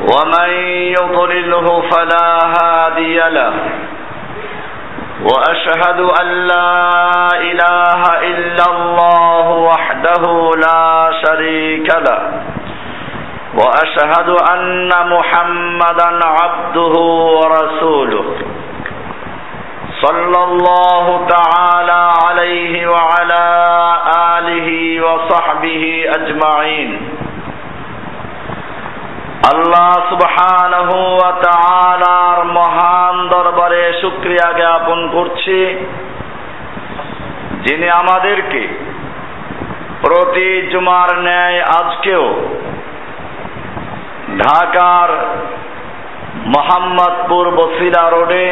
ومن يضلله فلا هادي له. وأشهد أن لا إله إلا الله وحده لا شريك له. وأشهد أن محمدا عبده ورسوله. صلى الله تعالى عليه وعلى آله وصحبه أجمعين. আল্লাহ সুবহানাহু ওয়া তাআলার মহান দরবারে শুকরিয়া জ্ঞাপন করছি, যিনি আমাদেরকে প্রতি জুমার ন্যায় আজকেও ঢাকার মোহাম্মদপুর বসিরা রোডে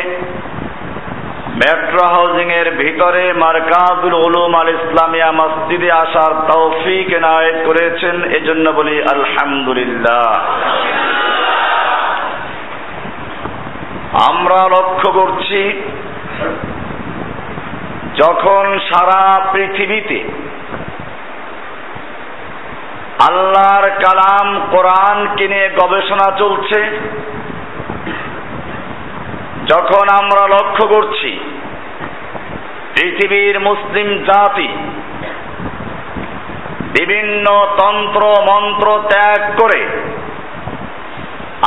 মেট্রো হাউজিং এর ভিতরে মার্কাজুল উলুম আল ইসলামিয়া মসজিদে আসার তৌফিক এনায়েত করেছেন, এজন্য বলি আলহামদুলিল্লাহ। আমরা লক্ষ্য করছি, যখন সারা পৃথিবীতে আল্লাহর কালাম কোরআনকে কিনে গবেষণা চলছে যখন আমরা লক্ষ্য করছি, পৃথিবীর মুসলিম জাতি বিভিন্ন তন্ত্র, মন্ত্র ত্যাগ করে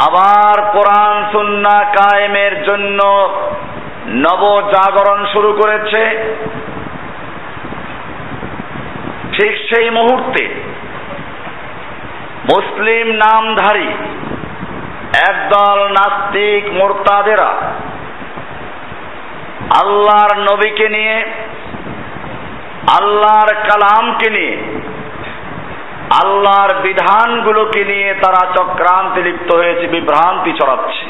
আবার কোরআন, সুন্না কায়েমের জন্য নবজাগরণ শুরু করেছে। ঠিক সেই মুহূর্তে মুসলিম নামধারী একদল নাস্তিক মোরতাদেরা আল্লাহর নবীকে নিয়ে, আল্লাহর কালামকে নিয়ে, আল্লাহর বিধানগুলোকে নিয়ে তারা চক্রান্তে লিপ্ত হয়েছে, বিভ্রান্তি ছড়াচ্ছে।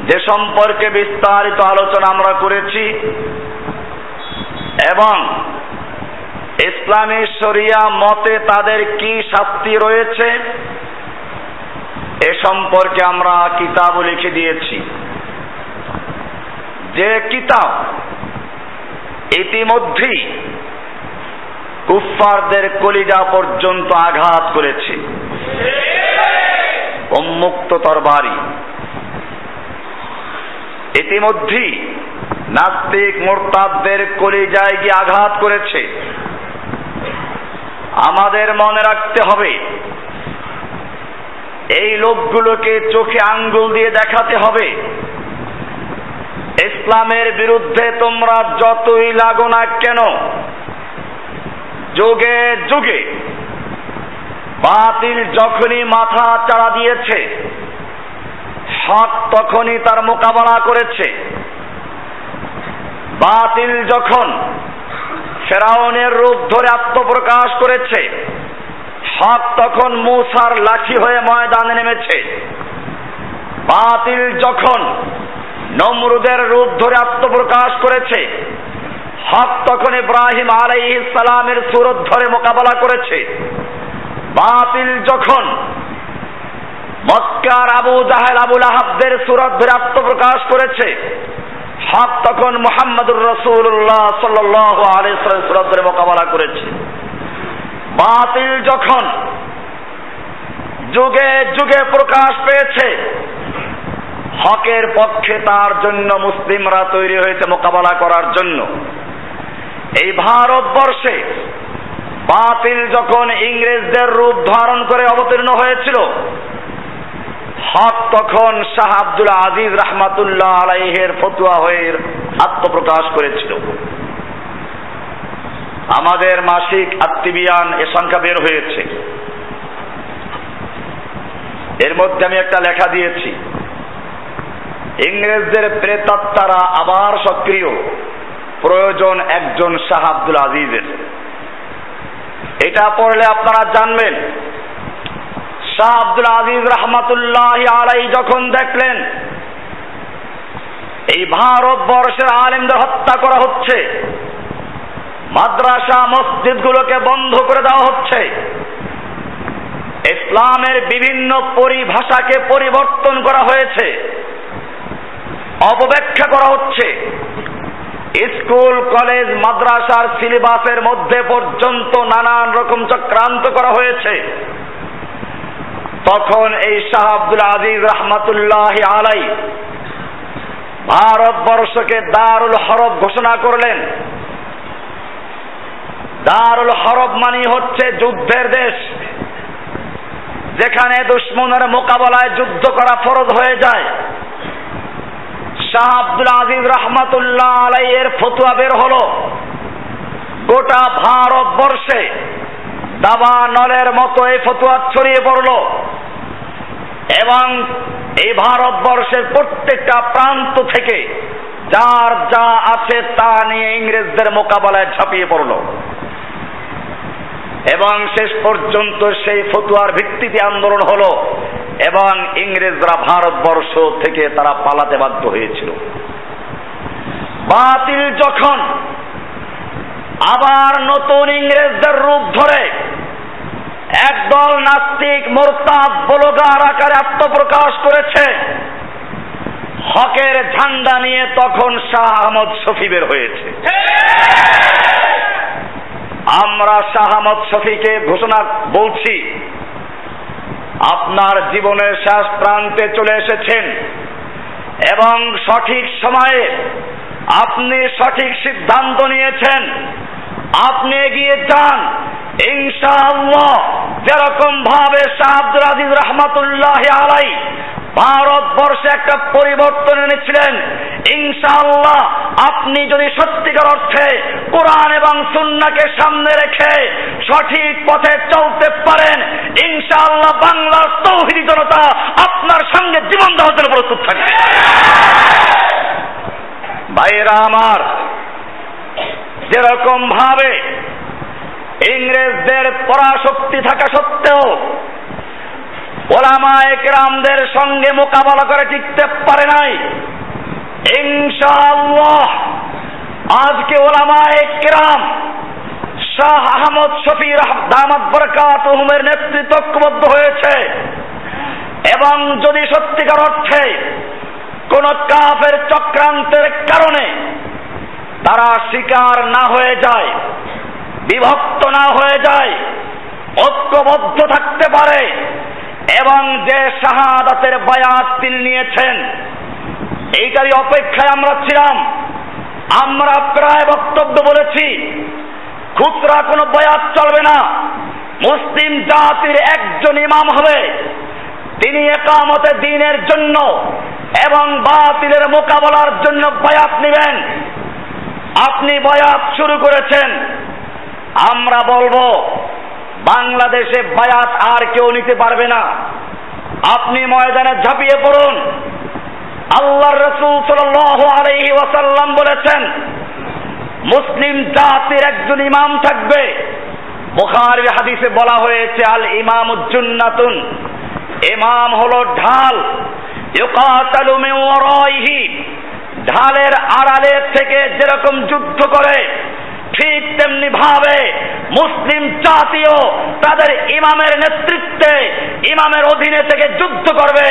যে সম্পর্কে বিস্তারিত আলোচনা আমরা করেছি এবং ইসলামী শরিয়া মতে তাদের কি শাস্তি রয়েছে এ সম্পর্কে আমরা কিতাব লিখে দিয়েছি। যে কিতাব ইতিমধ্যেই কুফফারদের কলিজা পর্যন্ত আঘাত করেছে। উন্মুক্ত তরবারি। ইতিমধ্যেই নাস্তিক মোরতাদদের কলিজায় গিয়ে আঘাত করেছে। আমাদের মনে রাখতে হবে এই লোকগুলোকে চোখে আঙ্গুল দিয়ে দেখাতে হবে। ইসলামের বিরুদ্ধে তোমরা যতই লাগো না কেন, যুগে যুগে বাতিল যখনই মাথা চাড়া দিয়েছে হক তখনই তার মোকাবেলা করেছে। বাতিল যখন ফেরাউনের রূপ ধরে আত্মপ্রকাশ করেছে হক তখন মুসার লাঠি হয়ে ময়দানে নেমেছে। বাতিল যখন নমরুদের রূপ ধরে আত্মপ্রকাশ করেছে, হক তখন ইব্রাহিম আলাই সালামের সুরত ধরে মোকাবেলা করেছে। বাতিল যখন মক্কার আবু জাহেল আবুল আহাবদের সুরত ধরে আত্মপ্রকাশ করেছে, হক তখন মোহাম্মদুর রসুল্লাহ সাল্লাহ আলী সুরত ধরে মোকাবেলা করেছে। বাতিল যখন যুগে যুগে প্রকাশ পেয়েছে, হকের পক্ষে তার জন্য মুসলিমরা তৈরি হয়েছে মোকাবেলা করার জন্য। এই ভারতবর্ষে বাতিল যখন ইংরেজদের রূপ ধারণ করে অবতীর্ণ হয়েছিল, হক তখন শাহ আব্দুল আজিজ রহমাতুল্লাহ আলাইহের ফতুয়া হয়ে আত্মপ্রকাশ করেছিল। আমাদের মাসিক আত্মিবিয়ান এ সংখ্যা বের হয়েছে। এর মধ্যে আমি একটা লেখা দিয়েছি। ইংরেজদের প্রেতাত্মারা আবার সক্রিয়। প্রয়োজন একজন শাহ আব্দুল আজিজের। এটা পড়লে আপনারা জানবেন, শাহ আব্দুল আজিজ রহমাতুল্লাহ আলাই যখন দেখলেন, এই ভারতবর্ষের আলেমদের হত্যা করা হচ্ছে মাদ্রাসা মসজিদগুলোকে বন্ধ করে দেওয়া হচ্ছে। ইসলামের বিভিন্ন পরিভাষাকে পরিবর্তন করা হয়েছে। অপব্যাখ্যা করা হচ্ছে, স্কুল, কলেজ, মাদ্রাসার সিলেবাসের মধ্যে পর্যন্ত নানান রকম চক্রান্ত করা হয়েছে। তখন এই শাহ আব্দুল আজিজ রহমাতুল্লাহ আলাই ভারতবর্ষকে দারুল হরব ঘোষণা করলেন। দারুল হরব মানি হচ্ছে যুদ্ধের দেশ। যেখানে দুশ্মনের মোকাবেলায় যুদ্ধ করা ফরজ হয়ে যায়। শাহ আব্দুল আজিজ রহমাতুল্লাহ আলাইয়ের ফতুয়া বের হলো। গোটা ভারতবর্ষে দাবা নলের মতো এই ফতুয়া ছড়িয়ে পড়ল। এবং এই ভারতবর্ষের প্রত্যেকটা প্রান্ত থেকে যার যা আছে তা নিয়ে ইংরেজদের মোকাবেলায় ঝাঁপিয়ে পড়ল। এবং শেষ পর্যন্ত সেই ফতুয়ার ভিত্তিতে আন্দোলন হলো এবং ইংরেজরা ভারতবর্ষ থেকে তারা পালাতে বাধ্য হয়েছিল। বাতিল যখন আবার নতুন ইংরেজদের রূপ ধরে একদল নাস্তিক মোরতাদ বলগার আকারে আত্মপ্রকাশ করেছে, হকের ঝান্ডা নিয়ে তখন শাহ আহমদ শফি বের হয়েছে। আমরা শাহ আহমদ শফিকে ঘোষণা বলছি, আপনার জীবনের শেষ প্রান্তে চলে এসেছেন এবং সঠিক সময়ে আপনি সঠিক সিদ্ধান্ত নিয়েছেন। আপনি এগিয়ে যান। ইনশাআল্লাহ, যেরকম ভাবে শাহ আব্দুল আজিজ রহমতুল্লাহ আলাই ভারতবর্ষে একটা পরিবর্তন এনেছিলেন, ইনশাআল্লাহ আপনি যদি সত্যিকার অর্থে কোরআন এবং সুন্নাকে সামনে রেখে সঠিক পথে চলতে পারেন, ইনশাআল্লাহ বাংলার তৌহিদি জনতা আপনার সঙ্গে জীবন দেওয়ার জন্য প্রস্তুত থাকে ভাইয়েরা আমার যেরকম ভাবে ইংরেজদের পরাশক্তি থাকা সত্ত্বেও ওলামা একরামদের সঙ্গে মোকাবেলা করে টিকতে পারে নাই। ইনশাআল্লাহ আজকে ওলামা একরাম শাহ আহমদ শফি দামাত বরকাত হুমের নেতৃত্ব ঐক্যবদ্ধ হয়েছে এবং যদি সত্যিকার অর্থে কোন কাফের চক্রান্তের কারণে তারা শিকার না হয়ে যায়, বিভক্ত না হয়ে যায়, ঐক্যবদ্ধ থাকতে পারে, এবং যে শাহাদাতের বায়াত তিনি নিয়েছেন, এইটারই অপেক্ষায় আমরা ছিলাম। আমরা প্রায় বক্তব্য বলেছি, খুচরা কোনো বয়াত চলবে না, মুসলিম জাতির একজন ইমাম হবে, তিনি একামতে দিনের জন্য এবং বাতিলের মোকাবেলার জন্য বয়াত নেবেন। আপনি বয়াত শুরু করেছেন। আমরা বলব, বাংলাদেশে বায়াত আর কেউ নিতে পারবে না। আপনি ময়দানে ঝাঁপিয়ে পড়ুন। আল্লাহ রসুল সাল্লাহ ওয়াসাল্লাম বলেছেন, মুসলিম জাতির একজন ইমাম থাকবে। বুখারি হাদিসে বলা হয়েছে, আল ইমাম উজ্জুন্নাতুন ইমাম হলো ঢাল। ইউকাতালু ওয়ারাইহি। ঢালের আড়ালের থেকে যেরকম যুদ্ধ করে ঠিক তেমনি ভাবে মুসলিম জাতীয় তাদের ইমামের নেতৃত্বে, ইমামের অধীনে থেকে যুদ্ধ করবে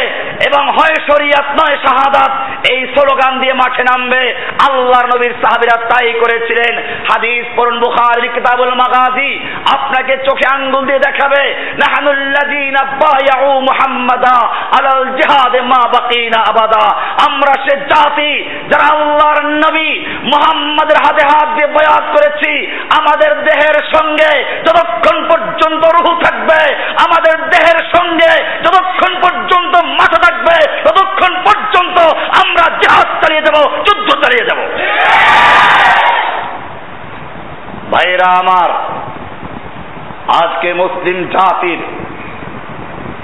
এবং হয় শরিয়াত নয় শাহাদাত এই স্লোগান দিয়ে মাঠে নামবে। আল্লাহর নবীর সাহাবিরা তাই করেছিলেন। হাদিস পড়ুন বুখারী, কিতাবুল মাগাজি। আপনাকে চোখে আঙ্গুল দিয়ে দেখাবে, নাহানুল্লাযিনা বায়াউ মুহাম্মাদা আলাল জিহাদ মা বাকিনা আবাদা। আমরা সে জাতি যারা আল্লাহর নবী মুহাম্মাদের হাতে হাত দিয়ে বয়াত করেছি, আমাদের দেহের সঙ্গে যতক্ষণ পর্যন্ত রুহু থাকবে, আমাদের দেহের সঙ্গে যতক্ষণ পর্যন্ত মাথা থাকবে, ততক্ষণ পর্যন্ত আমরা জাহাজ চালিয়ে যাব যুদ্ধ চালিয়ে যাব ভাইরা আমার, আজকে মুসলিম জাতির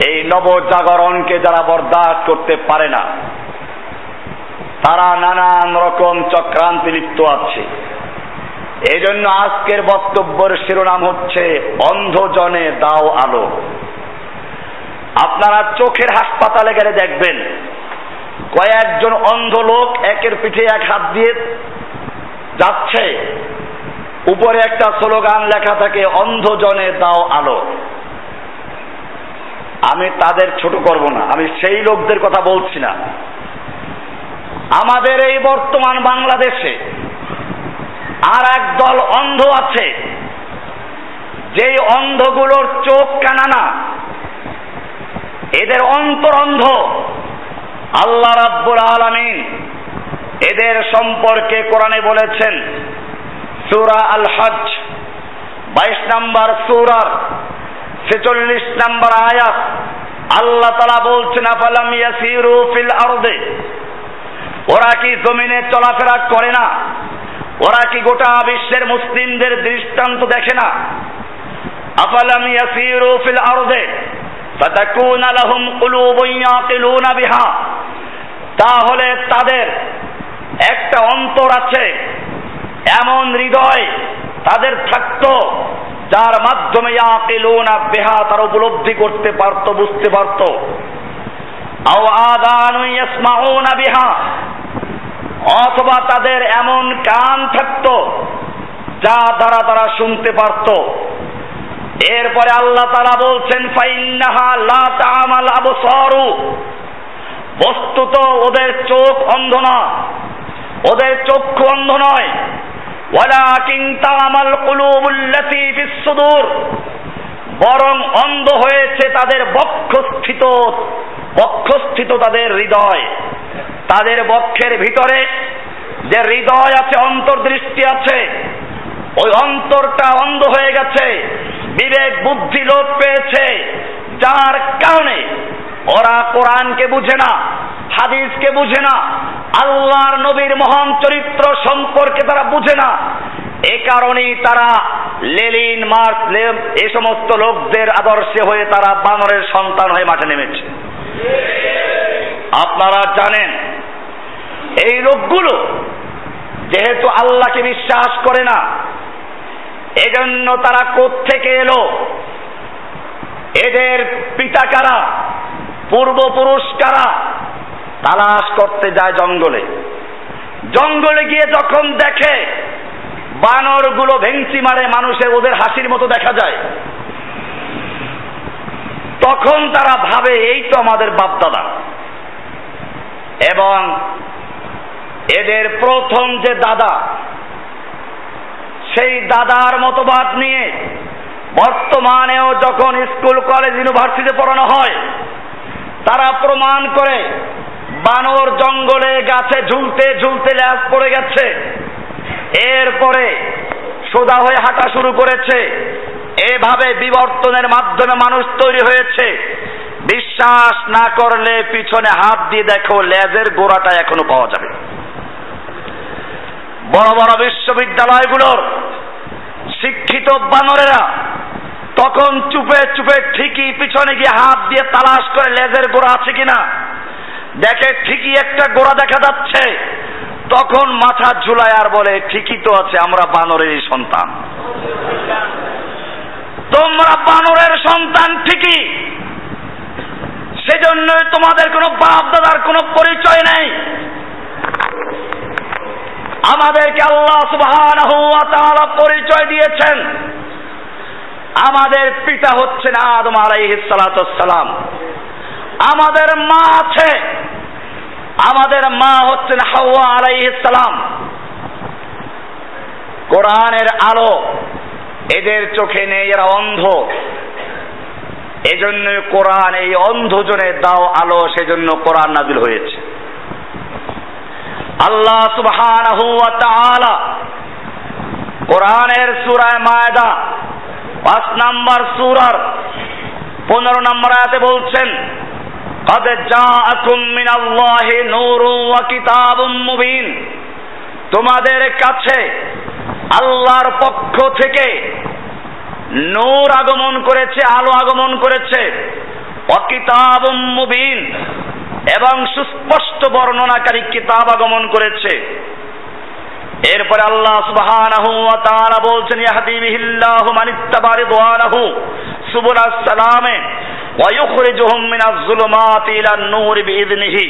এই নবজাগরণকে যারা বরদাস্ত করতে পারে না, তারা নানান রকম চক্রান্তি লিপ্ত আছে। এই জন্য আজকের বক্তব্যের শিরোনাম হচ্ছে, অন্ধজনে দাও আলো। আপনারা চোখের হাসপাতালে গেলে দেখবেন, কয়েকজন অন্ধ লোক একের পিঠে এক হাত দিয়ে যাচ্ছে। উপরে একটা স্লোগান লেখা থাকে, অন্ধজনে দাও আলো। আমি তাদের ছোট করব না, আমি সেই লোকদের কথা বলছি না। আমাদের এই বর্তমান বাংলাদেশে আর এক দল অন্ধ আছে। যেই অন্ধগুলোর চোখ কানা না এদের অন্তর অন্ধ। আল্লাহ রাব্বুল আলামিন এদের সম্পর্কে কোরআনে বলেছেন, সূরা আল হজ বাইশ নাম্বার সূরার ছেচল্লিশ নাম্বার আয়াত, আল্লাহ তালা বলছেন, আফালাম ইয়াসিরু ফিল আরদে? ওরা কি জমিনে চলাফেরা করে না? ওরা কি গোটা বিশ্বের মুসলিমদের দৃষ্টান্ত দেখে না? আফালাম ইয়াসিরু ফিল আরদে, ফাতাকুনা লাহুম কুলুবুন ইয়াকিলুনা বিহা। তাহলে তাদের একটা অন্তর আছে, এমন হৃদয় তাদের থাকতো, যার মাধ্যমে ইয়াকিলুনা বিহা তারা উপলব্ধি করতে পারতো, বুঝতে পারতো। আও আদানু ইয়াসমাউনা বিহা অথবা তাদের এমন কান থাকতো যা দ্বারা তারা শুনতে পারত। এরপরে আল্লাহ তারা বলছেন বস্তুত ওদের চোখ অন্ধ না, ওদের চক্ষু অন্ধ নয়। ওয়ালাকিন তামাল কুলুবুল্লাতি ফিস সুদূর। বরং অন্ধ হয়েছে তাদের বক্ষস্থিত বক্ষস্থিত তাদের হৃদয়। তাদের বক্ষের ভিতরে যে হৃদয় আছে, অন্তর্দৃষ্টি আছে, ওই অন্তরটা অন্ধ হয়ে গেছে। বিবেক, বুদ্ধি লোপ পেয়েছে। যার কারণে ওরা কোরআনকে বুঝে না, হাদিসকে বুঝে না, আল্লাহর নবীর মহান চরিত্র সম্পর্কে তারা বুঝে না। এ কারণেই তারা লেলিন, মার্ক এ সমস্ত লোকদের আদর্শে হয়ে তারা বানরের সন্তান হয়ে মাঠে নেমেছে। আপনারা জানেন, এই লোকগুলো যেহেতু আল্লাহকে বিশ্বাস করে না, এজন্য তারা থেকে এলো? এদের পিতা কারা? পূর্বপুরুষ কারা? তালাশ করতে যায় জঙ্গলে। জঙ্গলে গিয়ে যখন দেখে বানরগুলো ভেংচি মারে মানুষের ওদের হাসির মতো দেখা যায়। তখন তারা ভাবে, এই তো আমাদের বাপদাদা। এবং এদের প্রথম যে দাদা, সেই দাদার মতবাদ নিয়ে বর্তমানেও যখন স্কুল, কলেজ ইউনিভার্সিটি পড়ানো হয়, তারা প্রমাণ করে বানর জঙ্গলে গাছে ঝুলতে ঝুলতে ল্যাস পড়ে গেছে। এরপরে সোজা হয়ে হাঁটা শুরু করেছে। এভাবে বিবর্তনের মাধ্যমে মানুষ তৈরি হয়েছে। বিশ্বাস না করলে পিছনে হাত দিয়ে দেখো লেজের গোড়াটা এখনও পাওয়া যাবে। বড় বড় বিশ্ববিদ্যালয়গুলোর শিক্ষিত বানরেরা তখন চুপে চুপে ঠিকই পিছনে গিয়ে হাত দিয়ে তালাশ করে লেজের গোড়া আছে কিনা। দেখে ঠিকই একটা গোড়া দেখা যাচ্ছে। তখন মাথা ঝুলায় আর বলে, ঠিকই তো আছে, আমরা বানরেরই সন্তান। তোমরা বানরের সন্তান, ঠিকই। সেজন্যই তোমাদের কোনো বাপ দাদার কোনো পরিচয় নেই। আমাদেরকে আল্লাহ তাআলা পরিচয় দিয়েছেন। আমাদের পিতা হচ্ছেন আদম আলাইহিস সালাম। আমাদের মা আছে। আমাদের মা হচ্ছেন হাওয়া আলাই সালাম। কোরআনের আলো এদের চোখে নেই, এরা অন্ধ। এজন্য কোরআন, এই অন্ধজনে দাও আলো, সেজন্য কোরআন নাজিল হয়েছে। আল্লাহ তাআলা কোরআনের সূরায় মায়দা, পাঁচ নাম্বার সূরার পনেরো নম্বর আয়াতে বলছেন قد جاءكم من الله نور وكتاب مبين তোমাদের কাছে আল্লাহর পক্ষ থেকে নূর আগমন করেছে আলো আগমন করেছে অকিতাব মুবিন এবং সুস্পষ্ট বর্ণনাকারী কিতাব আগমন করেছে এরপরে আল্লাহ সুবহানাহু ওয়া তাআলা বলছেন ইয়াহদি বিহিল্লাহু মান ইত্তাবা রিদওয়ানাহু সুবুলাস সালামে ওয়া ইখরিজুহুম মিনাজ জুলুমাতি ইলান নূর বিইذনিহি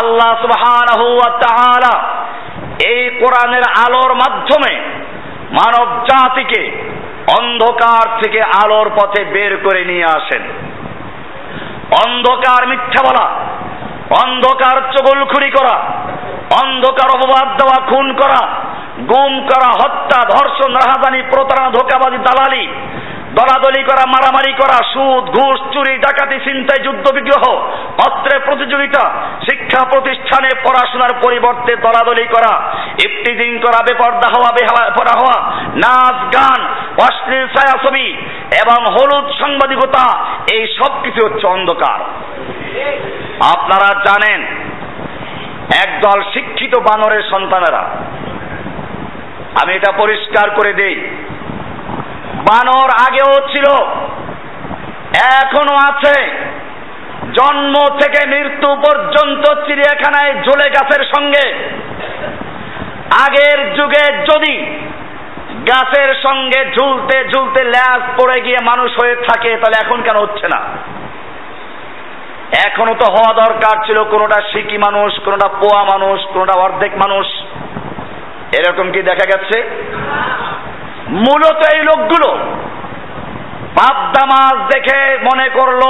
আল্লাহ সুবহানাহু ওয়া তাআলা এই কোরআনের আলোর মাধ্যমে মানব জাতিকে অন্ধকার থেকে আলোর পথে বের করে নিয়ে আসেন। অন্ধকার মিথ্যা বলা, অন্ধকার চগলখুরি করা, অন্ধকার অপবাদ দেওয়া, খুন করা, গুম করা, হত্যা, ধর্ষণ, রাহাজানি, প্রতারণা, ধোকাবাজি, দালালি দলাদলি করা, মারামারি করা, সুদ, ঘুষ, চুরি, ডাকাতি চিন্তায় যুদ্ধ বিগ্রহ অস্ত্রের প্রতিযোগিতা, শিক্ষা প্রতিষ্ঠানে পড়াশোনার পরিবর্তে দলাদলি করা ইফটিজিং করা, বেপর্দা হওয়া বেহারা হওয়া, নাচ, গান, অশ্লীল ছায়াছবি এবং হলুদ সাংবাদিকতা, এই সব কিছু হচ্ছে অন্ধকার। আপনারা জানেন, একদল শিক্ষিত বানরের সন্তানেরা, আমি এটা পরিষ্কার করে দেই বানর আগেও ছিল, এখনও আছে। জন্ম থেকে মৃত্যু পর্যন্ত চিড়িয়াখানায় ঝুলে গাছের সঙ্গে। আগের যুগে যদি গাছের সঙ্গে ঝুলতে ঝুলতে ল্যাস পড়ে গিয়ে মানুষ হয়ে থাকে, তাহলে এখন কেন হচ্ছে না? এখনও তো হওয়া দরকার ছিল, কোনোটা সিকি মানুষ, কোনোটা পোয়া মানুষ, কোনোটা অর্ধেক মানুষ। এরকম কি দেখা গেছে? মূলত এই লোকগুলো পাবদা মাছ দেখে মনে করল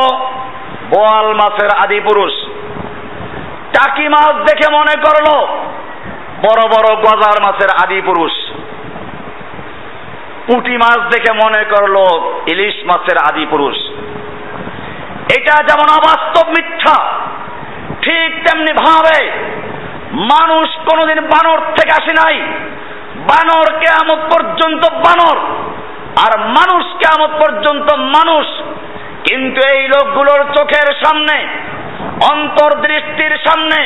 বোয়াল মাছের আদি পুরুষ। টাকি মাছ দেখে মনে করল বড় বড় গজার মাছের আদি পুরুষ। পুঁটি মাছ দেখে মনে করল ইলিশ মাছের আদি পুরুষ। এটা যেমন অবাস্তব মিথ্যা, ঠিক তেমনি ভাবে মানুষ কোনোদিন বানর থেকে আসে নাই। বানর কেয়ামত পর্যন্ত বানর, আর মানুষ কেয়ামত পর্যন্ত মানুষ। কিন্তু এই লোকগুলোর চোখের সামনে, অন্তর্দৃষ্টির সামনে,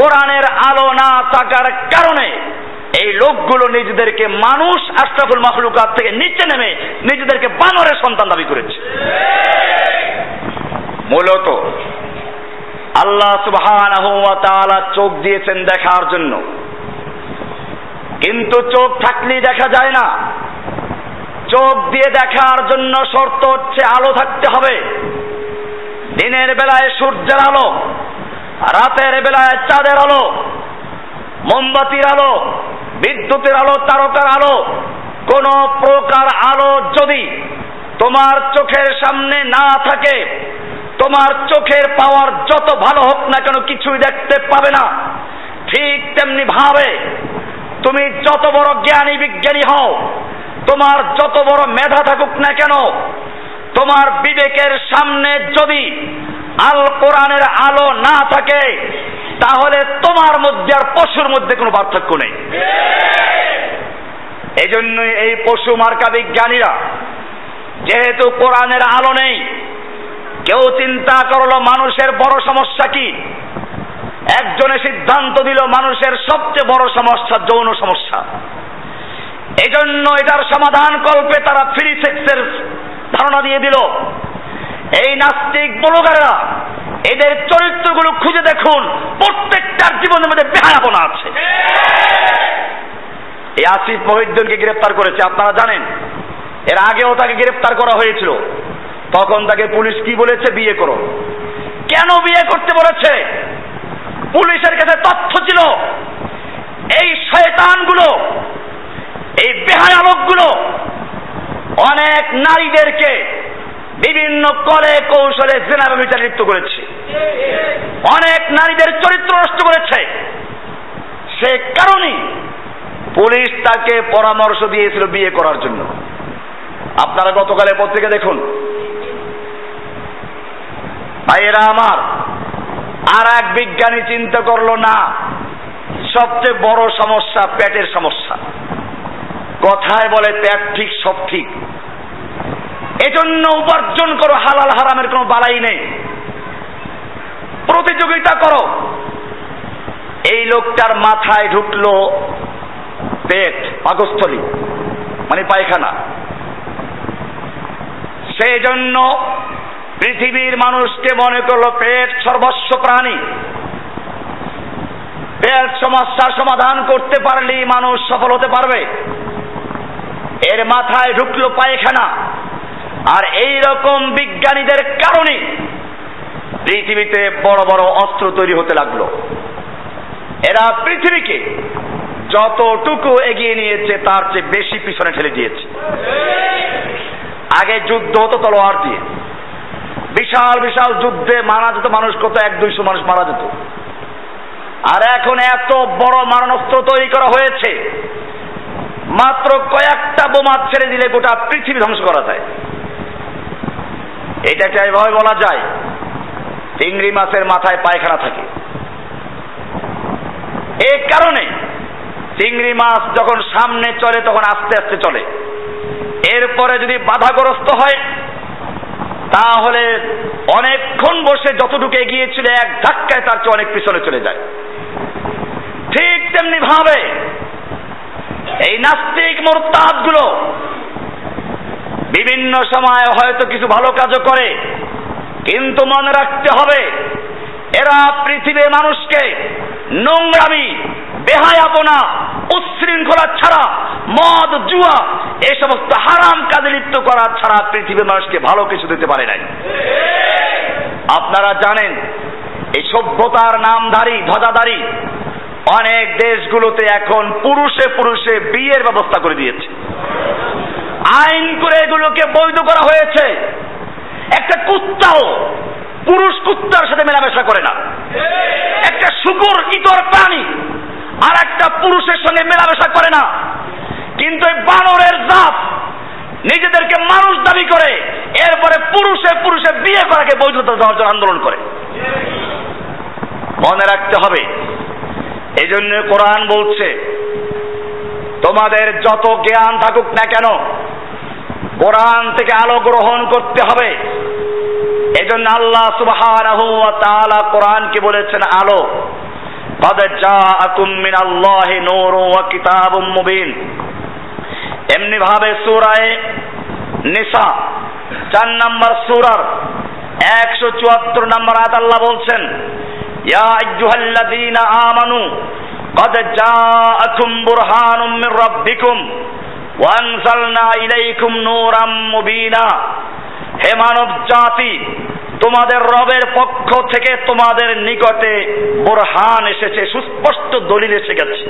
কোরআনের আলো না থাকার কারণে এই লোকগুলো নিজেদেরকে মানুষ আশরাফুল মাখলুকাত থেকে নিচে নেমে নিজেদেরকে বানরের সন্তান দাবি করেছে। মূলত আল্লাহ সুবহানাহু ওয়া তাআলা চোখ দিয়েছেন দেখার জন্য। কিন্তু চোখ থাকলেই দেখা যায় না। চোখ দিয়ে দেখার জন্য শর্ত হচ্ছে আলো থাকতে হবে। দিনের বেলায় সূর্যের আলো, রাতের বেলায় চাঁদের আলো, মোমবাতির আলো, বিদ্যুতের আলো, তারকার আলো, কোন প্রকার আলো যদি তোমার চোখের সামনে না থাকে, তোমার চোখের পাওয়ার যত ভালো হোক না কেন কিছুই দেখতে পাবে না। ঠিক তেমনি ভাবে তুমি যত বড় জ্ঞানী বিজ্ঞানী হও, তোমার যত বড় মেধা থাকুক না কেন, তোমার বিবেকের সামনে যদি আল কোরআনের আলো না থাকে, তাহলে তোমার মধ্যে আর পশুর মধ্যে কোনো পার্থক্য নেই। এই জন্যই এই পশু মার্কা বিজ্ঞানীরা, যেহেতু কোরআনের আলো নেই, কেউ চিন্তা করল মানুষের বড় সমস্যা কি? একজনে সিদ্ধান্ত দিল মানুষের সবচেয়ে বড় সমস্যা যৌন সমস্যা। এজন্য এটার সমাধান কল্পে তারা ফ্রি সেক্সের ধারণা দিয়ে দিল। এই নাস্তিক ব্লগাররা, এদের চরিত্রগুলো খুঁজে দেখুন প্রত্যেকটার জীবনের মধ্যে বেহায়াপনা আছে। এই আসিফ মহিদ্দিনকে গ্রেপ্তার করেছে, আপনারা জানেন। এর আগেও তাকে গ্রেপ্তার করা হয়েছিল। তখন তাকে পুলিশ কি বলেছে? বিয়ে করো। কেন বিয়ে করতে বলেছে? পুলিশের কাছে তথ্য ছিল, এই শয়তানগুলো, এই বেহায়ালোকগুলো অনেক নারীদেরকে বিভিন্ন কলে কৌশলে জেনাবে বিচার লিপ্ত করেছে। অনেক নারীদের চরিত্র নষ্ট করেছে। সে কারণেই পুলিশ তাকে পরামর্শ দিয়েছিল বিয়ে করার জন্য। আপনারা গতকালে পত্রিকা দেখুন। ভাইয়েরা আমার আর এক বিজ্ঞানী চিন্তা করল, না, সবচেয়ে বড় সমস্যা পেটের সমস্যা। কথায় বলে পেট ঠিক, সব ঠিক। এজন্য উপার্জন করো, হালাল হারামের কোনো বালাই নেই। প্রতিযোগিতা করো। এই লোকটার মাথায় ঢুকলো পেট, পাকস্থলী মানে পায়খানা। সেই জন্য পৃথিবীর মানুষকে মনে করল পেট সর্বস্ব প্রাণী। পেট সমস্যার সমাধান করতে পারলেই মানুষ সফল হতে পারবে। এর মাথায় ঢুকলো পায়খানা। আর এই রকম বিজ্ঞানীদের কারণে পৃথিবীতে বড় বড় অস্ত্র তৈরি হতে লাগল। এরা পৃথিবীকে যতটুকু এগিয়ে নিয়েছে, তার চেয়ে বেশি পিছনে ঠেলে দিয়েছে। আগে যুদ্ধ হতো তলোয়ার দিয়ে। বিশাল বিশাল যুদ্ধে মারা যেত মানুষ, কত এক দুইশো মানুষ মারা যেত। আর এখন এত বড় মারণাস্ত্র তৈরি করা হয়েছে, মাত্র কয়েকটা বোমা ছেড়ে দিলে গোটা পৃথিবী ধ্বংস করা যায়। এটাকে এভাবে বলা যায়, চিংড়ি মাছের মাথায় পায়খানা থাকে। এই কারণে চিংড়ি মাছ যখন সামনে চলে, তখন আস্তে আস্তে চলে। এরপরে যদি বাধাগ্রস্ত হয় তাহলে অনেকক্ষণ বসে যতটুকু এগিয়েছিল, এক ধাক্কায় তার চেয়ে অনেক পিছনে চলে যায়। ঠিক তেমনি ভাবে এই নাস্তিক মোরতাদগুলো বিভিন্ন সময় হয়তো কিছু ভালো কাজও করে, কিন্তু মনে রাখতে হবে, এরা পৃথিবীর মানুষকে নোংরামি বেহায়াপনা উচ্ছৃঙ্খলা ছাড়া, মদ, জুয়া এই সমস্ত হারাম কাজে লিপ্ত করা ছাড়া পৃথিবীর মানুষকে ভালো কিছু দিতে পারে নাই। আপনারা জানেন, এই সভ্যতার নামধারী, ধ্বজাধারী অনেক দেশগুলোতে এখন পুরুষে পুরুষে বিয়ের ব্যবস্থা করে দিয়েছে। আইন করে এগুলোকে বৈধ করা হয়েছে। একটা কুত্তাও পুরুষ কুত্তার সাথে মেলামেশা করে না। একটা শুকুর, ইতর প্রাণী আর একটা পুরুষের সঙ্গে মেলামেশা করে না। কিন্তু এই বানরের জাত নিজেদেরকে মানুষ দাবি করে, এরপরে পুরুষে পুরুষে বিয়ে করাকে বৈধতা দেওয়ার জন্য আন্দোলন করে। মনে রাখতে হবে এই জন্য কোরআন বলছে, তোমাদের যত জ্ঞান থাকুক না কেন, কোরআন থেকে আলো গ্রহণ করতে হবে। এজন্য আল্লাহ তাআলা কোরআনকে বলেছেন আলো। قد جاءكم من الله نور وكتاب مبين এমনি ভাবে সূরায়ে নিসা চার নাম্বার সূরার একশো চুয়াত্তর নম্বর আয়াত আল্লাহ বলছেন ইয়া আইয়ুহাল্লাযীনা আমানু قد جاءكم برهان من ربكم وأنزلنا إليكم نورا مبينا হে মানব জাতি তোমাদের রবের পক্ষ থেকে তোমাদের নিকটে বোরহান এসেছে, সুস্পষ্ট দলিল এসে গেছে।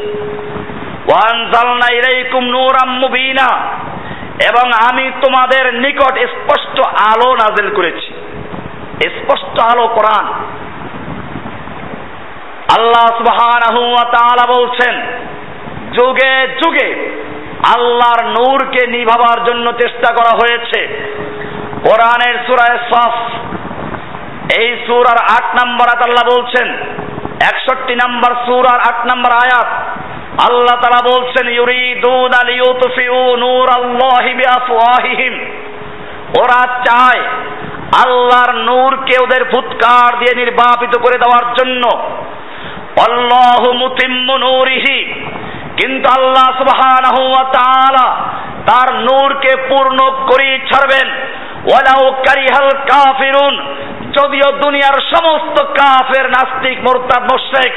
এবং আমি তোমাদের নিকট স্পষ্ট আলো নাজিল করেছি। স্পষ্ট আলো কোরআন। আল্লাহ বলছেন, যুগে যুগে আল্লাহর নূরকে নিভাবার জন্য চেষ্টা করা হয়েছে। কোরআনের সূরায় সফ এই সূরার আট নম্বর আয়াত আল্লাহ বলছেন, একষট্টি নম্বর সূরার আট নম্বর আয়াত, আল্লাহ তারা বলছেন, ইউরিদুন লিইউতফিউ নূর আল্লাহি বিআফওয়াহিহিম। ওরা চায় আল্লাহর নূরকে ওদের ফুৎকার দিয়ে নির্বাপিত করে দেওয়ার জন্য। আল্লাহু মুতিম্মু নূরিহি। কিন্তু আল্লাহ সুবহানাহু ওয়া তাআলা তার নূরকে পূর্ণ করে ছাড়বেন। ওয়ালাউ কারিহাল কাফিরুন, যদিও দুনিয়ার সমস্ত কাফের নাস্তিক, মোরতাদ, মুশরিক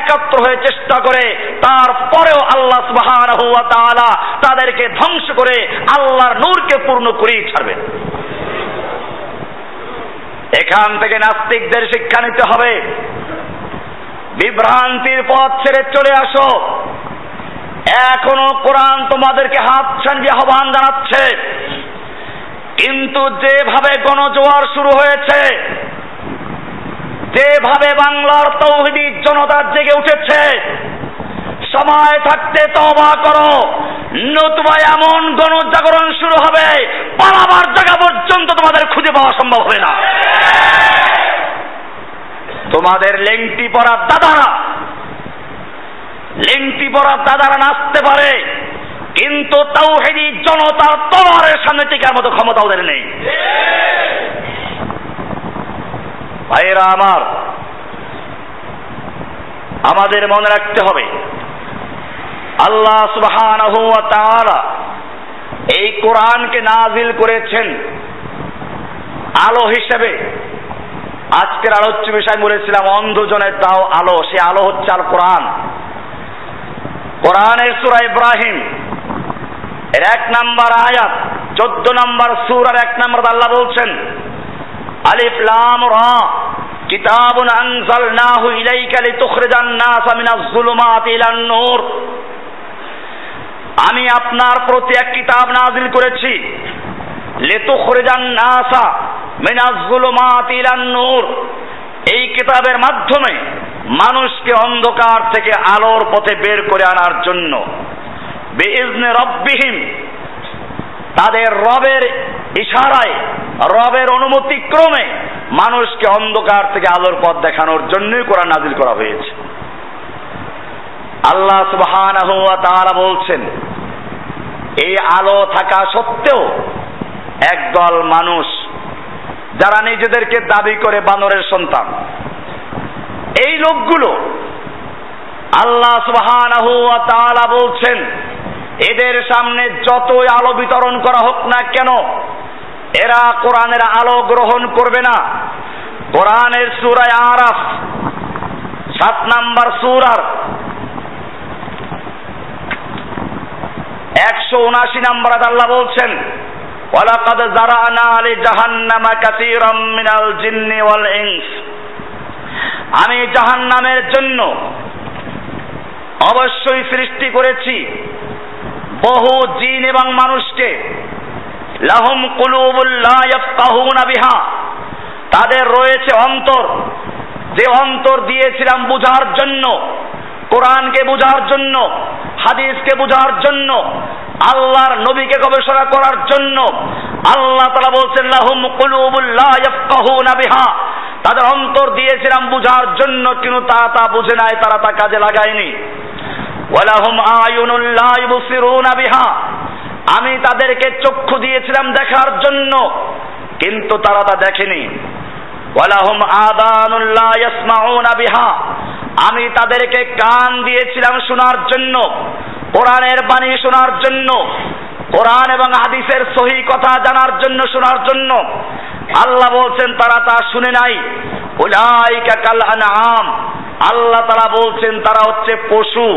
একত্র হয়ে চেষ্টা করে, তারপরেও আল্লাহ সুবহানাহু ওয়া তাআলা তাদেরকে ধ্বংস করে আল্লাহর নূরকে পূর্ণ করেই ছাড়বেন। এখান থেকে নাস্তিকদের শিক্ষা নিতে হবে। বিভ্রান্তির পথ ছেড়ে চলে আসো। এখনও কোরআন তোমাদেরকে হাত ছাড়িয়ে আহ্বান জানাচ্ছে। কিন্তু যেভাবে গণজোয়ার শুরু হয়েছে, যেভাবে বাংলার তৌহিদি জনতা জেগে উঠেছে, সময় থাকতে তবা করো, নতুবা এমন গণজাগরণ শুরু হবে, পালাবার জায়গা পর্যন্ত তোমাদের খুঁজে পাওয়া সম্ভব হবে না। তোমাদের লেংটি পরা দাদারা, লেংটি পরা দাদারা নাচতে পারে কিন্তু তাওহিদি জনতার তলোয়ারের সামনে টিকার মতো ক্ষমতা ওদের নেই। ভাইয়েরা আমার, আমাদের মনে রাখতে হবে, আল্লাহ সুবহানাহু ওয়া এই কোরআনকে নাজিল করেছেন আলো হিসেবে। আজকের আলোচ্য বিষয় বলেছিলাম অন্ধজনের দাও আলো, সে আলো হচ্ছে আল কোরআন কোরআনের সুরা ইব্রাহিম এর এক নাম্বার আয়াত, চোদ্দ নাম্বার সুর আর এক নাম্বার আল্লাহ বলছেন, আলিফ লাম রা, কিতাবুন আনজালনাহু ইলাইকা লিতুখরিজান নাসা মিনাজ যুলুমাতি ইলান নূর। আমি আপনার প্রতি এক কিতাব নাজিল করেছি, লিতুখরিজান নাসা মিনাজ যুলুমাতি ইলান নূর। এই কিতাবের মাধ্যমে মানুষকে অন্ধকার থেকে আলোর পথে বের করে আনার জন্য বেইজনে রব্বিহিম। তাদের রবের ইশারায়, রবের অনুমতি ক্রমে মানুষকে অন্ধকার থেকে আলোর পথ দেখানোর জন্যই কোরআন নাজিল করা হয়েছে। আল্লাহ সুবহানাহু ওয়া তাআলা বলছেন, এই আলো থাকা সত্ত্বেও একদল মানুষ যারা নিজেদেরকে দাবি করে বানরের সন্তান, এই লোকগুলো আল্লাহ সুবহানাহু ওয়া তাআলা বলছেন এদের সামনে যতই আলো বিতরণ করা হোক না কেন, এরা কোরআনের আলো গ্রহণ করবে না। কোরআনের সুরায় আরাফ, সাত নাম্বার সুরার একশো উনাশি নাম্বার আল্লাহ বলছেন, ওয়ালাকাদ জারানা আলি জাহান্নামা কাসীরাম মিনাল জিন্নি ওয়াল আমি জাহান্নামের জন্য অবশ্যই সৃষ্টি করেছি। বহু জিন এবং মানুষকে লাহুম কুলুবুল লা ইয়াফকাহুনা বিহা। তাদের রয়েছে অন্তর। যে অন্তর দিয়েছিলাম বুঝার জন্য, কোরআনকে বুঝার জন্য, হাদিসকে বুঝার জন্য, আল্লাহর নবীকে গবেষণা করার জন্য, আল্লাহ তালা বলছেন, লাহুম কুলুবুল্লাহ ইয়াফকাহুনা বিহা। তাদের অন্তর দিয়েছিলাম বুঝার জন্য, কিন্তু তা তা বুঝে নাই, তারা তা কাজে লাগায়নি। ওয়ালাহুম আয়ুনুল্লাহ ইবসিরুনা বিহা। আমি তাদেরকে চক্ষু দিয়েছিলাম দেখার জন্য, কিন্তু তারা তা দেখেনি। ওয়ালাহুম আদানুল্লাহ ইয়াসমাউনা বিহা। আমি তাদেরকে কান দিয়েছিলাম শোনার জন্য, কোরআনের বাণী শোনার জন্য, কোরআন এবং হাদিসের সহি কথা জানার জন্য শোনার জন্য। আল্লাহ বলছেন, তারা তা শুনে নাই। উলাইকা কাল আল্লাহ তারা বলছেন, তারা হচ্ছে পশু।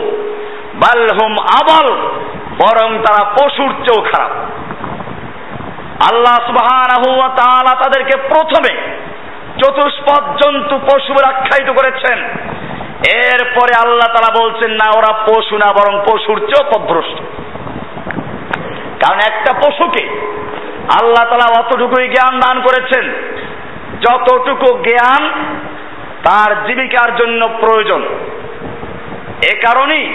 বালহুম আবল, বরং তারা পশুর চেয়েও খারাপ। আল্লাহ সুবহানাহু তাদেরকে প্রথমে চতুষ্পদ জন্তু পশু আখ্যায়িত করেছেন। এরপরে আল্লাহ তারা বলছেন, না, ওরা পশু না, বরং পশুর চেয়েও পদভ্রষ্ট। কারণ একটা পশুকে আল্লাহ তালা অতটুকুই জ্ঞান দান করেছেন, যতটুকু জ্ঞান তার জীবিকার জন্য প্রয়োজন। এ কারণেই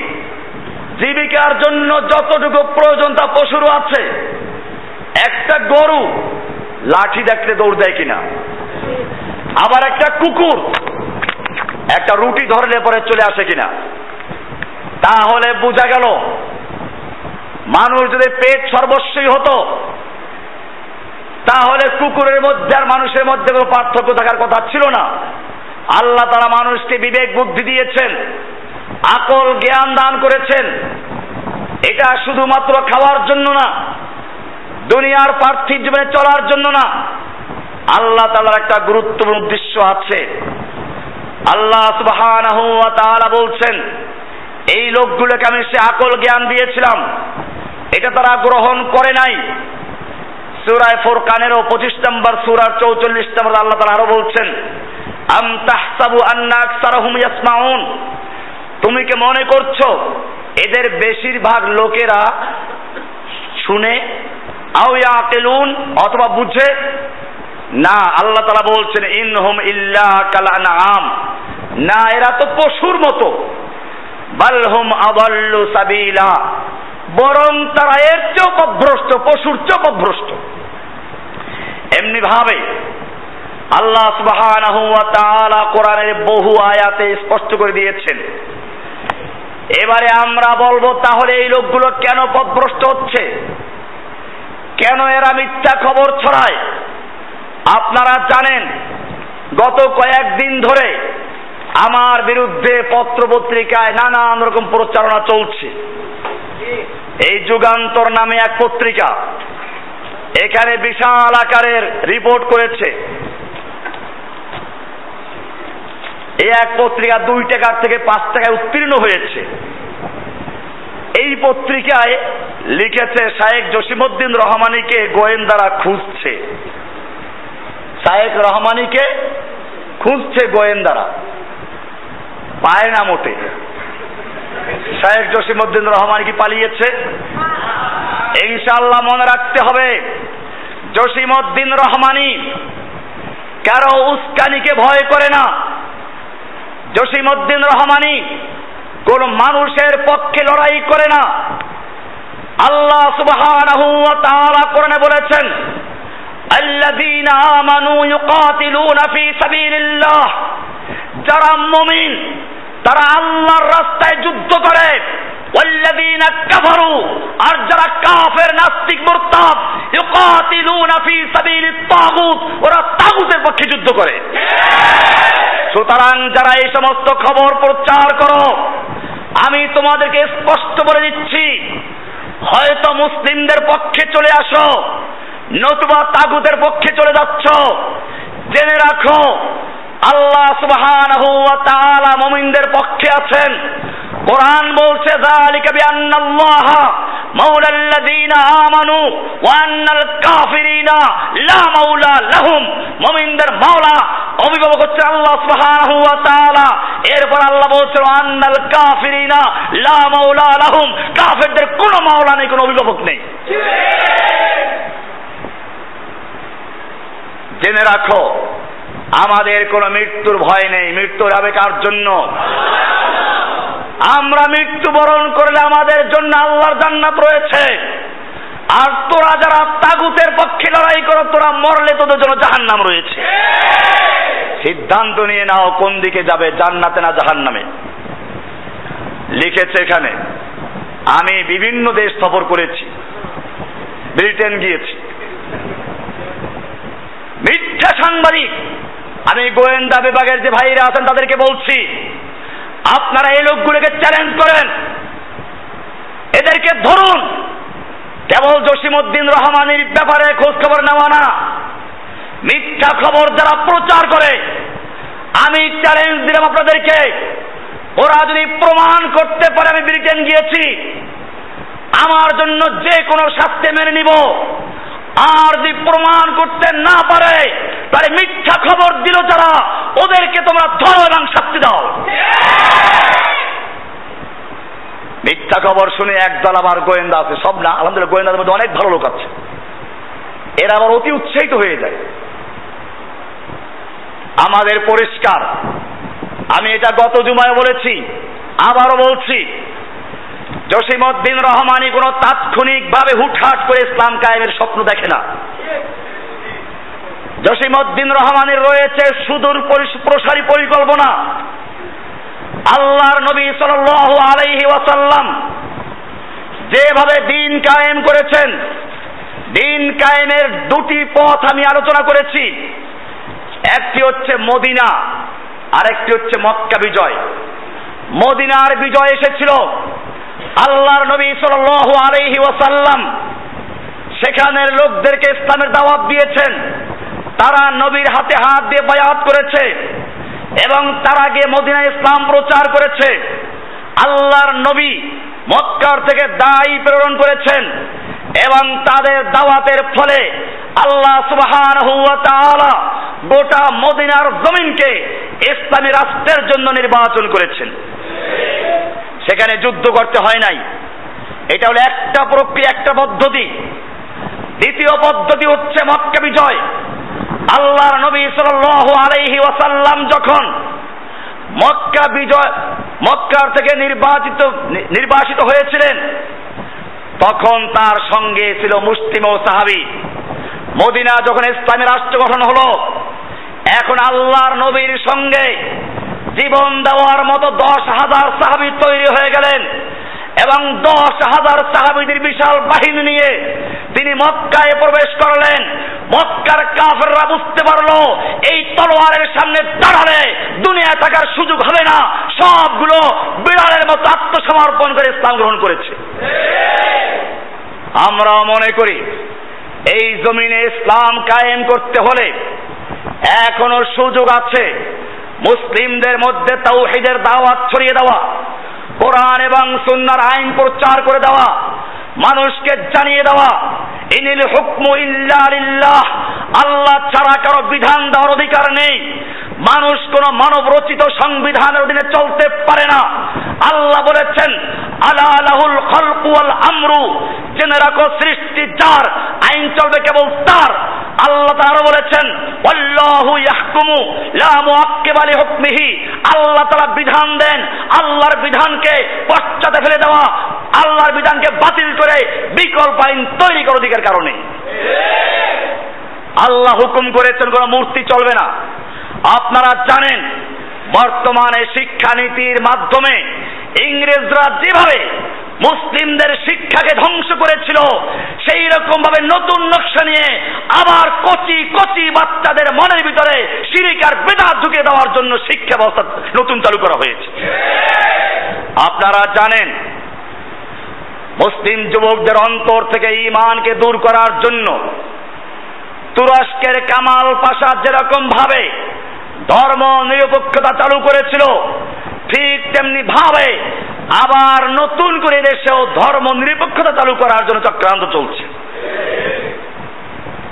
জীবিকার জন্য যতটুকু প্রয়োজন তা পশুরও আছে। একটা গরু লাঠি দেখলে দৌড় দেয় কিনা? আবার একটা কুকুর একটা রুটি ধরলে পরে চলে আসে কিনা? তাহলে বোঝা গেল, মানুষ যদি পেট সর্বস্বই হতো, তাহলে কুকুরের মধ্যে আর মানুষের মধ্যে কোনো পার্থক্য থাকার কথা ছিল না। আল্লাহ তারা মানুষকে বিবেক, বুদ্ধি দিয়েছেন, আকল জ্ঞান দান করেছেন। এটা শুধুমাত্র খাওয়ার জন্য না, দুনিয়ার পার্থিব জীবনে চলার জন্য না। আল্লাহ তালার একটা গুরুত্বপূর্ণ উদ্দেশ্য আছে। আল্লাহ তাআলা বলছেন, এই লোকগুলোকে আমি সে আকল জ্ঞান দিয়েছিলাম। এটা তারা গ্রহণ করে নাই। সুরায় ফুরকানেরও পঁচিশ নম্বর, সুরার চৌচল্লিশ নম্বর আল্লাহ তালা আরও বলছেন আম তাহসাবু আন্না আকসারহুম ইয়াসমাউন। তুমি কি মনে করছ, এদের বেশিরভাগ লোকেরা শুনে, আও ইয়াকিলুন অথবা বুঝে? না, আল্লাহ তালা বলছেন, ইনহুম ইল্লা কাল আনআম না, এরা তো পশুর মতো। বালহুম আদাল্লু সাবিলা। বরং তারা এর চেয়েও পভ্রষ্ট পশুর চেয়েও পভ্রষ্ট এমনি ভাবে আল্লাহ তাআলা কোরআনের বহু আয়াতে স্পষ্ট করে দিয়েছেন। এবারে আমরা বলব, তাহলে এই লোকগুলো কেন পথভ্রষ্ট হচ্ছে? কেন এরা মিথ্যা খবর ছড়ায়? আপনারা জানেন, গত কয়েকদিন ধরে আমার বিরুদ্ধে পত্র পত্রিকায় নানান রকম প্রচারণা চলছে। এই যুগান্তর নামে এক পত্রিকা এখানে বিশাল আকারের রিপোর্ট করেছে। এই এক পত্রিকা দুই টাকার থেকে পাঁচ টাকায় উত্তীর্ণ হয়েছে। এই পত্রিকায় লিখেছে, শায়েক জসিমুদ্দিন রহমানিকে গোয়েন্দারা খুঁজছে। শায়েক রহমানিকে খুঁজছে গোয়েন্দারা। পায় না মোটে। শাহেখ জসিমুদ্দিন রহমান কি পালিয়েছে? ইনশাল্লাহ মনে রাখতে হবে, জসিমউদ্দিন রহমানি কারও উস্কানিকে ভয় করে না। জসিমউদ্দিন রহমানি কোন মানুষের পক্ষে লড়াই করে না। আল্লাহ সুবহানাহু ওয়া তাআলা কোরআনে বলেছেন, আল্লাযীনা আমানু ইউকাতিলুনা ফি সাবিলিল্লাহ। যারা মুমিন, তারা আল্লাহর রাস্তায় যুদ্ধ করে। আর যারা কাফের, নাস্তিক, মুরতাদ, ইউকাতিলুনা ফি সাবিলিত তাগুত, ওরা তাগুতের পক্ষে যুদ্ধ করে। সুতরাং যারা এই সমস্ত খবর প্রচার করো, আমি তোমাদেরকে স্পষ্ট বলে দিচ্ছি, হয়তো মুসলিমদের পক্ষে চলে আসো, নতুবা তাগুতের পক্ষে চলে যাচ্ছ। জেনে রাখো, আল্লাহ সুবহানাহু ওয়া তাআলা মুমিনদের পক্ষে আছেন। কোরআন বলছে, যালিকা বিআন্নাল্লাহ মাওলাল্লাযীনা আমানু ওয়া আন্নাল কাফিরিনা লা মাওলা লাহুম। মুমিনদের মাওলা অভিভাবক হচ্ছে আল্লাহ সুবহানাহু ওয়া তাআলা। এরপর আল্লাহ বলছে আন্নাল কাফিরিনা লা মাওলা লাহুম। কাফেরদের কোনো মাওলা নেই, কোনো অভিভাবক নেই। জেনে রাখো, আমাদের কোনো মৃত্যুর ভয় নেই। মৃত্যুর হবে কার জন্য? আমরা মৃত্যুবরণ করলে আমাদের জন্য আল্লাহর জান্নাত রয়েছে। আর তোরা যারা তাগুতের পক্ষে লড়াই করো, তোরা মরলে তোদের জন্য জাহান্নাম রয়েছে। সিদ্ধান্ত নিয়ে নাও কোন দিকে যাবে, জান্নাতে না জাহান্নামে। লিখেছে এখানে, আমি বিভিন্ন দেশ সফর করেছি। ব্রিটেন গিয়েছি। মিথ্যা সাংবাদিক, আমি গোয়েন্দা বিভাগের যে ভাইরা আছেন তাদেরকে বলছি আপনারা এই লোকগুলোকে চ্যালেঞ্জ করেন। এদেরকে ধরুন। কেবল জসিমউদ্দিন রহমানের ব্যাপারে খোঁজ খবর নেওয়া না। মিথ্যা খবর যারা প্রচার করে, আমি চ্যালেঞ্জ দিলাম আপনাদেরকে। ওরা যদি প্রমাণ করতে পারে আমি ব্রিটেন গিয়েছি, আমার জন্য যে কোনো শাস্তি মেনে নিব। আর যদি প্রমাণ করতে না পারে, তাহলে মিথ্যা খবর দিল যারা, ওদেরকে তোমরা ধরো এবং শাস্তি দাও। মিথ্যা খবর শুনে একদল আবার গোয়েন্দা আছে, সব না, আলহামদুলিল্লাহ গোয়েন্দাদের মধ্যে অনেক ভালো লোক আছে। এরা আবার অতি উৎসাহিত হয়ে যায়। আমাদের পরিষ্কার। আমি এটা গত জুমায় বলেছি, আবারও বলছি জসিমউদ্দিন রহমানি কোনো তাৎক্ষণিকভাবে হুটহাট করে ইসলাম কায়েমের স্বপ্ন দেখে না। জসিমউদ্দিন রহমানের রয়েছে সুদূর প্রসারী পরিকল্পনা। আল্লাহর নবী সাল্লাল্লাহু আলাইহি ওয়াসাল্লাম যেভাবে দিন কায়েম করেছেন, দিন কায়েমের দুটি পথ আমি আলোচনা করেছি। একটি হচ্ছে মদিনা, আরেকটি হচ্ছে মক্কা বিজয়। মদিনার বিজয় এসেছিল আল্লাহর নবী সাল্লাল্লাহু আলাইহি ওয়াসাল্লাম সেখানের লোকদেরকে ইসলামের দাওয়াত দিয়েছেন। তারা নবীর হাতে হাত দিয়ে বায়াত করেছে এবং তারা আগে মদিনা ইসলাম প্রচার করেছে। আল্লাহর নবী মক্কার থেকে দায়ী প্রেরণ করেছেন এবং তাদের দাওয়াতের ফলে আল্লাহ সুবহানাহু ওয়া গোটা মদিনার জমিনকে ইসলামী রাষ্ট্রের জন্য নির্বাচন করেছেন। সেখানে যুদ্ধ করতে হয় নাই। এটা হলো একটা প্রক্রিয়া, একটা পদ্ধতি। দ্বিতীয় পদ্ধতি হচ্ছে মক্কা বিজয়। আল্লাহর নবী সাল্লাল্লাহু আলাইহি ওয়াসাল্লাম যখন মক্কা বিজয়, মক্কার থেকে নির্বাচিত, নির্বাসিত হয়েছিলেন, তখন তার সঙ্গে ছিল মুসলিম ও সাহাবি। মদিনা যখন ইসলামী রাষ্ট্র গঠন হলো, এখন আল্লাহর নবীর সঙ্গে জীবন দেওয়ার মতো দশ হাজার সাহাবি তৈরি হয়ে গেলেন এবং দশ হাজার সাহাবিদের বিশাল বাহিনী নিয়ে তিনি মক্কায় প্রবেশ করলেন। মক্কার কাফেররা বুঝতে পারল, এই তলোয়ারের সামনে দাঁড়ালে দুনিয়ায় থাকার সুযোগ হবে না। সবগুলো বিড়ালের মতো আত্মসমর্পণ করে ইসলাম গ্রহণ করেছে। আমরা মনে করি, এই জমিনে ইসলাম কায়েম করতে হলে এখনও সুযোগ আছে। মুসলিমদের মধ্যে তাওহিদের দাওয়াত ছড়িয়ে দেওয়া কোরআন এবং সুন্নার আইন প্রচার করে দেওয়া মানুষকে জানিয়ে দেওয়া, ইনিল হুকমু ইল্লা লিল্লাহ আল্লাহ ছাড়া কারও বিধান দেওয়ার অধিকার নেই। মানুষ কোন মানব রচিত সংবিধানের অধীনে চলতে পারে না। আল্লাহ বলেছেন, আলা আলাহুল খলকুয়াল আমরু জেনে রাখো সৃষ্টি যার, আইন চলবে কেবল তার আল্লাহ তাআলা বলেছেন আল্লাহু ইয়াহকুমু লা মুআক্কিবা হুকমিহি আল্লাহ তাআলা বিধান দেন, আল্লাহর বিধানকে পশ্চাতে ফেলে দেওয়া, আল্লাহর বিধানকে বাতিল করে বিকল্প আইন তৈরি করার অধিকার কারণে আল্লাহ হুকুম করেছেন, কোন মূর্তি চলবে না। আপনারা জানেন, বর্তমানে শিক্ষানীতির মাধ্যমে ইংরেজরা যেভাবে মুসলিমদের শিক্ষাকে ধ্বংস করেছিল, সেই রকম ভাবে নতুন নকশা নিয়ে আবার কচি কচি বাচ্চাদের মনের ভিতরে সিরিকার বেদা ঢুকে দেওয়ার জন্য শিক্ষা ব্যবস্থা নতুন চালু করা হয়েছে। আপনারা জানেন মুসলিম যুবকদের অন্তর থেকে ইমানকে দূর করার জন্য তুরস্কের কামাল পাশা যেরকম ভাবে ধর্ম নিরপেক্ষতা চালু করেছিল, ঠিক তেমনি ভাবে আবার নতুন করে দেশেও ধর্ম নিরপেক্ষতা চালু করার জন্য চক্রান্ত চলছে।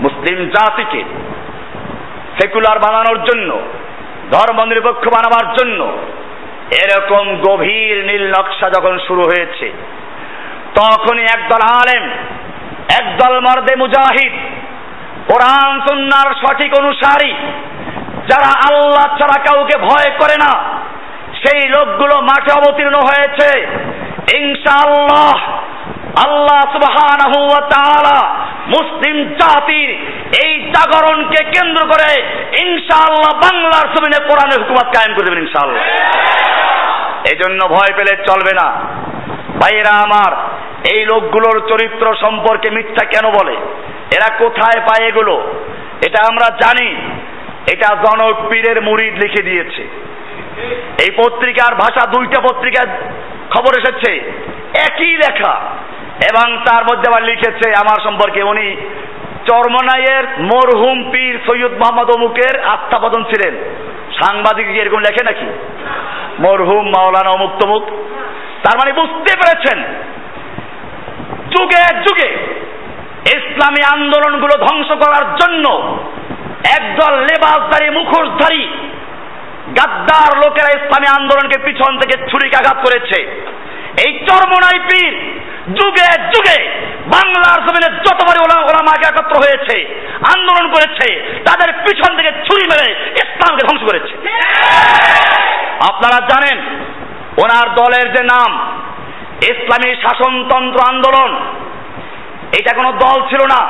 মুসলিম জাতিকে সেকুলার বানানোর জন্য, ধর্ম নিরপেক্ষ বানাবার জন্য এরকম গভীর নীল নকশা যখন শুরু হয়েছে তখনই একদল আলেম, একদল মর্দে মুজাহিদ, কোরআন, সুন্নার সঠিক অনুসারী, যারা আল্লাহ ছাড়া কাউকে ভয় করে না, সেই লোকগুলো মাঠে অবতীর্ণ হয়েছে। ইনশাআল্লাহ, আল্লাহ সুবহানাহু ওয়া তাআলা মুসলিম জাতির এই জাগরণকে কেন্দ্র করে ইনশাআল্লাহ বাংলার জমিনে কোরআনের হুকুমত কায়েম করে দেবেন ইনশাআল্লাহ। এই জন্য ভয় পেলে চলবে না। ভাইয়েরা আমার, এই লোকগুলোর চরিত্র সম্পর্কে মিথ্যা কেন বলে? এরা কোথায় পায় এগুলো? এটা আমরা জানি। এটা জনক পীরের মুরিদ লিখে দিয়েছে। এই পত্রিকার ভাষা, দুইটা পত্রিকার খবর এসেছে। একই লেখা। এবং তার মধ্যে আবার লিখেছে আমার সম্পর্কে উনি, চরমনাইয়ের মরহুম পীর সৈয়দ মোহাম্মদ অমুকের আত্মাপদন ছিলেন। সাংবাদিক এরকম লেখে নাকি? মরহুম মাওলানা অমুক তমুক। তার মানে বুঝতে পেরেছেন? যুগে যুগে ইসলামী আন্দোলনগুলো ধ্বংস করার জন্য একদল লেবাসধারী, মুখোশধারী, গাদ্দার লোকেরা ইসলামী আন্দোলনকে পিছন থেকে ছুরিকাঘাত করেছে। এই চরমনাই পীর যুগে যুগে বাংলার জমিনে যতবারই ওলামাকে একত্র হয়েছে, আন্দোলন করেছে, তাদের পিছন থেকে ছুরি মেরে ইসলামকে ধ্বংস করেছে। আপনারা জানেন ওনার দলের যে নাম, ইসলামী শাসনতন্ত্র আন্দোলন, এটা কোনো দল ছিল না।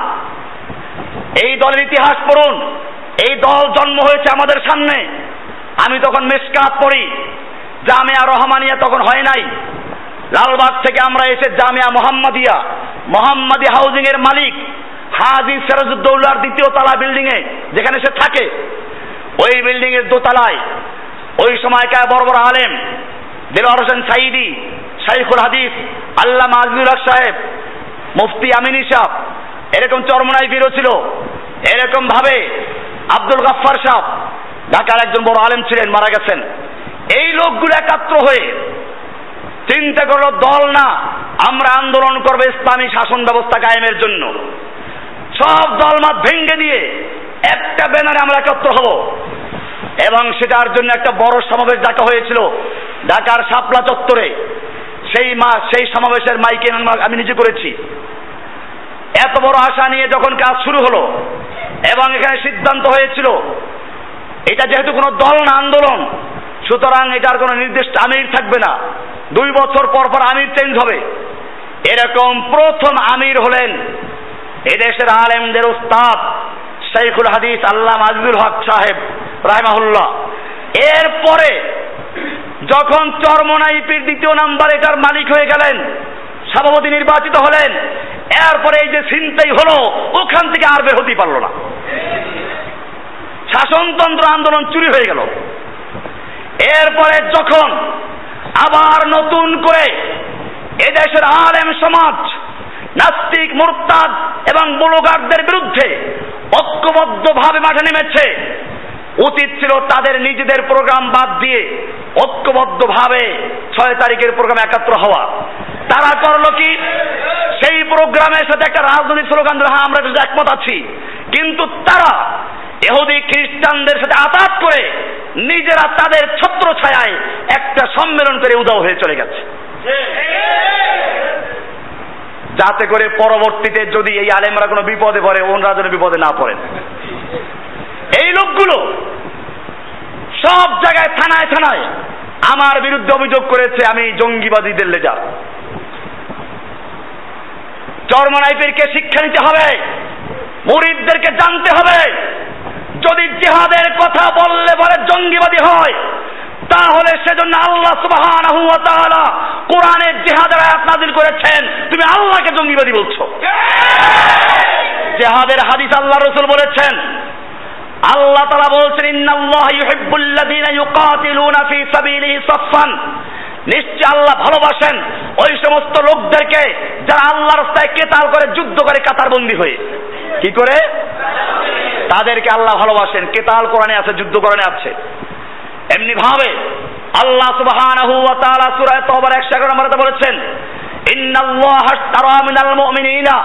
এই দলের ইতিহাস পড়ুন, এই দল জন্ম হয়েছে আমাদের সামনে। আমি তখন মেসকাত পড়ি, জামিয়া রহমানিয়া তখন হয় নাই। লালবাগ থেকে আমরা এসে জামিয়া মোহাম্মদিয়া, মোহাম্মদি হাউজিং এর মালিক হাজি সিরাজউদ্দৌলার দ্বিতীয় তালা বিল্ডিং এ যেখানে সে থাকে, ওই বিল্ডিং এর দোতলায় ওই সময়কার বড় বড় আলেম দেলোয়ার হোসেন সাইদি, শাইখুল হাদিস আল্লাহ মাজুর সাহেব, মুফতি আমিনী সাহ এরকম চরমনাই বীরও ছিল। এরকম ভাবে আব্দুল গাফফার সাহ ঢাকার একজন বড় আলেম ছিলেন, মারা গেছেন। এই লোকগুলো একাত্র হয়ে চিন্তা করল, দল না, আমরা আন্দোলন করব ইসলামী শাসন ব্যবস্থা কায়েমের জন্য। সব দলমাত ভেঙ্গে দিয়ে একটা ব্যানারে আমরা একত্র হব। এবং সেটার জন্য একটা বড় সমাবেশ ডাকা হয়েছিল ঢাকার শাপলা চত্বরে। সেই মা, সেই সমাবেশের মাইকে আমি নিজে করেছি। এত বড় আশা নিয়ে যখন কাজ শুরু হলো এবং এখানে সিদ্ধান্ত হয়েছিল, এটা যেহেতু কোনো দল না, আন্দোলন, সুতরাং এটার কোনো নির্দিষ্ট আমির থাকবে না। দুই বছর পর পর আমির চেঞ্জ হবে। এরকম প্রথম আমির হলেন এদেশের আলেমদের উস্তাদ শেখুল হাদিস আল্লাহ মাজবুল হক সাহেব, রাহমাহুল্লাহ। এরপরে যখন চরমনাইপির দ্বিতীয় নাম্বার এটার মালিক হয়ে গেলেন, সভাপতি নির্বাচিত হলেন, এরপরে এই যে চিন্তাই হলো, ওখান থেকে আর বের হতেই পারল না। শাসনতন্ত্র আন্দোলন চুরি হয়ে গেল। এরপরে যখন আবার নতুন করে এদেশের আলেম সমাজ নাস্তিক, মুরতাদ এবং বুলুগারদের বিরুদ্ধে ঐক্যবদ্ধভাবে মাঠে নেমেছে। উচিত ছিল তাদের নিজেদের প্রোগ্রাম বাদ দিয়ে ঐক্যবদ্ধভাবে ছয় তারিখের প্রোগ্রামে একাত্র হওয়া। তারা করল কি? সেই প্রোগ্রামের সাথে একটা রাজনৈতিক স্লোগান হ্যাঁ আমরা একমত আছি। কিন্তু তারা এহুদি খ্রিস্টানদের সাথে আতাত করে নিজেরা তাদের ছত্র ছায়ায় একটা সম্মেলন করে উদাও হয়ে চলে গেছে। যাতে করে পরবর্তীতে যদি এই আলেমরা কোনো বিপদে পড়ে, ওনরা যেন বিপদে না পড়েন। এই লোকগুলো সব জায়গায় থানায় থানায় আমার বিরুদ্ধে অভিযোগ করেছে, আমি জঙ্গিবাদীদের লেজা চরমনাইপীরকে শিক্ষা নিতে হবে, মুরিদদেরকে জানতে হবে। যদি জেহাদের কথা বললে বলে জঙ্গিবাদী হয় তাহলে সেজন্য আল্লাহ তাআলা কোরআনের জেহাদের আয়াত নাযিল করেছেন। তুমি আল্লাহকে জঙ্গিবাদী বলছো। জেহাদের হাদিস আল্লাহ রসুল বলেছেন, আল্লাহ তাআলা বলছেন, ইন্নাল্লাহ ইউহিব্বুল্লাযীনা ইউকাতিলুনা ফি সাবিলিহি সাফফান। নিশ্চয় আল্লাহ ভালোবাসেন ওই সমস্ত লোকদেরকে যারা আল্লাহর রাস্তায় কেতাল করে, যুদ্ধ করে কাতারবন্দি হয়ে। কি করে? তাদেরকে আল্লাহ ভালোবাসেন। কেতাল কোরআনে আছে, যুদ্ধ কোরআনে আছে। এমনি ভাবে আল্লাহ সুবহানাহু ওয়া তাআলা সূরা তওবার 111 নম্বরে বলেছেন, ইন্নাল্লাহা আশতারা মিনাল মুমিনিনা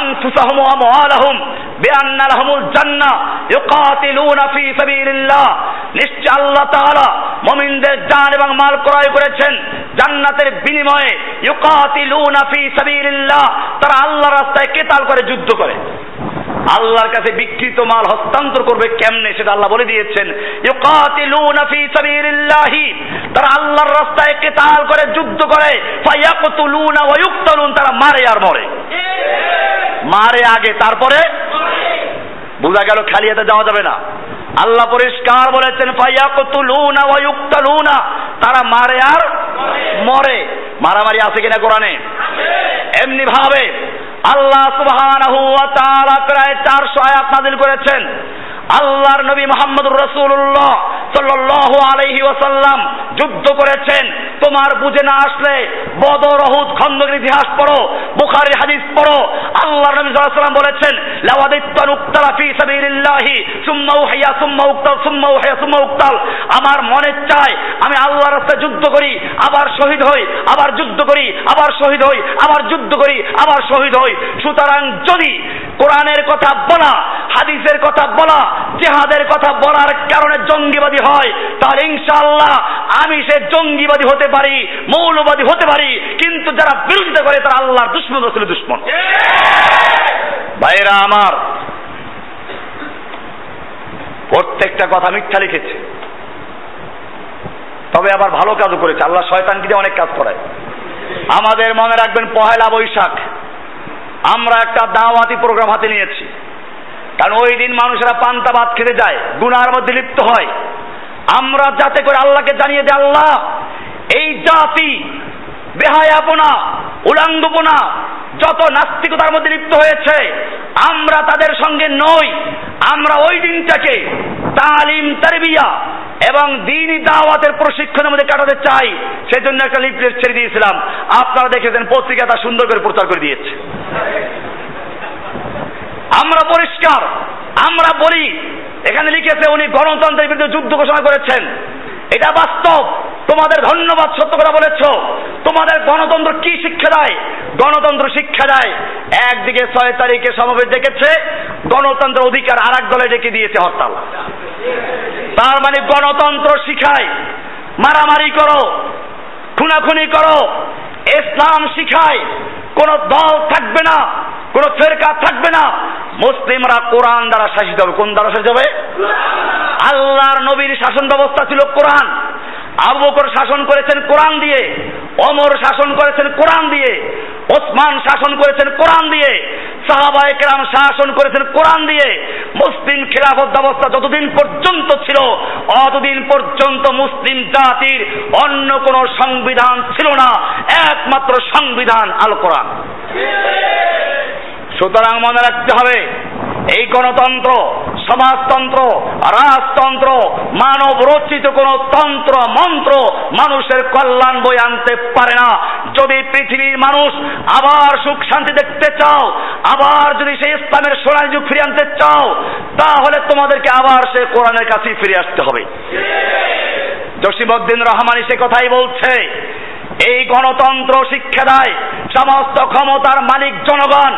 আনফুসাহুম ওয়া আমওয়ালাহুম বিআন্না লাহুমুল জান্নাহ ইউকাতিলুনা ফি সাবিলিল্লাহ। নিশ্চয় আল্লাহ তাআলা মুমিনদের জান এবং মাল ক্রয় করেছেন জান্নাতের বিনিময়ে ইউকাতিলুনা ফি সাবিলিল্লাহ। তারা আল্লাহর রাস্তায় কেতাল করে যুদ্ধ করে। আল্লাহর কাছে বিকৃত মাল হস্তান্তর করবে কেমনে সেটা আল্লাহ বলে দিয়েছেন। ইউকাতিলুনা ফি সাবিলিল্লাহি। তারা আল্লাহর রাস্তায় কেতাল করে যুদ্ধ করে। ফায়াকতুলুনা ওয়া ইউকতালুন তারা মারে আর মরে। মারে আগে তারপরে বোঝা গেল খালি হাতে যাওয়া যাবে না। আল্লাহ পরিষ্কার বলেছেন ফায়াকতুলুনা ওয়া ইউকতালুনা তারা মারে আর মরে। মারামারি আছে কিনা কোরআনে? এমনি ভাবে আল্লাহ সুবহানাহু ওয়া তাআলা প্রায় 400 আয়াত নাযিল করেছেন। আল্লাহর নবী মোহাম্মদুর রসুল্লাহ সাল্লাল্লাহু আলাইহি ওয়াসাল্লাম যুদ্ধ করেছেন। তোমার বুঝে না আসলে বদর অহুদ খন্দকের ইতিহাস পড়ো, বুখারীর হাদিস পড়ো। আল্লাহর নবী ওয়াসাল্লাম বলেছেন লাওয়াদিত্তান উক্তালা ফি সাবিলিল্লাহি, সুম্মা উহিয়া সুম্মা উক্তাল, সুম্মা উহিয়া সুম্মা উক্তাল। আমার মনে চায়, আমি আল্লাহর রাস্তায় যুদ্ধ করি, আবার শহীদ হই, আবার যুদ্ধ করি, আবার শহীদ হই, আবার যুদ্ধ করি, আবার শহীদ হই। সুতরাং যদি কোরআনের কথা বলা, হাদিসের কথা বলা জেহাদের কথা বলার কারণে জঙ্গিবাদী হয়, তাহলে ইনশাআল্লাহ আমি সে জঙ্গিবাদী হতে পারি, মৌলবাদী হতে পারি, কিন্তু যারা বিরোধিতা করে তারা আল্লাহর দুশ্মন, রসুলের দুশ্মন। ভাইরা আমার, প্রত্যেকটা কথা মিথ্যা লিখেছে। তবে আবার ভালো কাজও করেছে, আল্লাহ শয়তানকে দিয়ে অনেক কাজ করায়। আমাদের মনে রাখবেন পহেলা বৈশাখ, আমরা একটা দাওয়াতি প্রোগ্রাম হাতে নিয়েছি। কারণ ওই দিন মানুষেরা পান্তা ভাত খেতে যায়, গুনার মধ্যে লিপ্ত হয়। আমরা যাতে করে আল্লাহকে জানিয়ে দেয় আল্লাহ, এই জাতি বেহায়াপনা, উলাঙ্গপনা, যত নাস্তিকতার মধ্যে লিপ্ত হয়েছে, আমরা তাদের সঙ্গে নই। আমরা ওই দিনটাকে তালিম, তারবিয়া এবং দিনই দাওয়াতের প্রশিক্ষণের মধ্যে কাটাতে চাই। সেজন্য একটা লিফলেট ছেড়ে দিয়েছিলাম। আপনারা দেখেছেন পত্রিকা তা সুন্দর করে প্রচার করে দিয়েছে। আমরা পরিষ্কার, আমরা বলি। এখানে লিখেছে উনি গণতন্ত্রের বিরুদ্ধে যুদ্ধ ঘোষণা করেছেন। এটা বাস্তব। তোমাদের ধন্যবাদ সত্য কথা বলেছ। তোমাদের গণতন্ত্র কি শিক্ষা দেয়? গণতন্ত্র শিক্ষা দেয়। একদিকে ছয় তারিখে সমাবেশ ডেকেছে গণতন্ত্র অধিকার আর এক দলে ডেকে দিয়েছে হরতাল। তার মানে গণতন্ত্র শিখায়। মারামারি করো, খুনাখুনি করো, ইসলাম শিখায়। কোন দল থাকবে না, কোন ফেরকা থাকবে না। মুসলিমরা কোরআন দ্বারা শাসিত হবে। কোন দ্বারা শাসিত হবে? আল্লাহর নবীর শাসন ব্যবস্থা ছিল কোরআন। আবু বকর শাসন করেছেন কোরআন দিয়ে অমর শাসন করেছেন কোরআন দিয়ে, ওসমান শাসন করেছেন কোরআন দিয়ে সাহাবা একরাম শাসন করেছেন কোরআন দিয়ে, মুসলিম খেলাফত ব্যবস্থা যতদিন পর্যন্ত ছিল, অতদিন পর্যন্ত মুসলিম জাতির অন্য কোন সংবিধান ছিল না, একমাত্র সংবিধান আল কোরআন। সুতরাং মনে রাখতে হবে, এই গণতন্ত্র, সমাজতন্ত্র, রাজতন্ত্র, মানব রচিত কোন তন্ত্র, মন্ত্র মানুষের কল্যাণ বই আনতে পারে না। যদি পৃথিবীর মানুষ আবার সুখ শান্তি দেখতে চাও, আবার যদি সেই ইসলামের সোনালী যুগ ফিরে আনতে চাও, তাহলে তোমাদেরকে আবার সে কোরআনের কাছেই ফিরে আসতে হবে। জসিমউদ্দিন রহমানি সে কথাই বলছে, এই গণতন্ত্র শিক্ষা দেয় সমস্ত ক্ষমতার মালিক জনগণ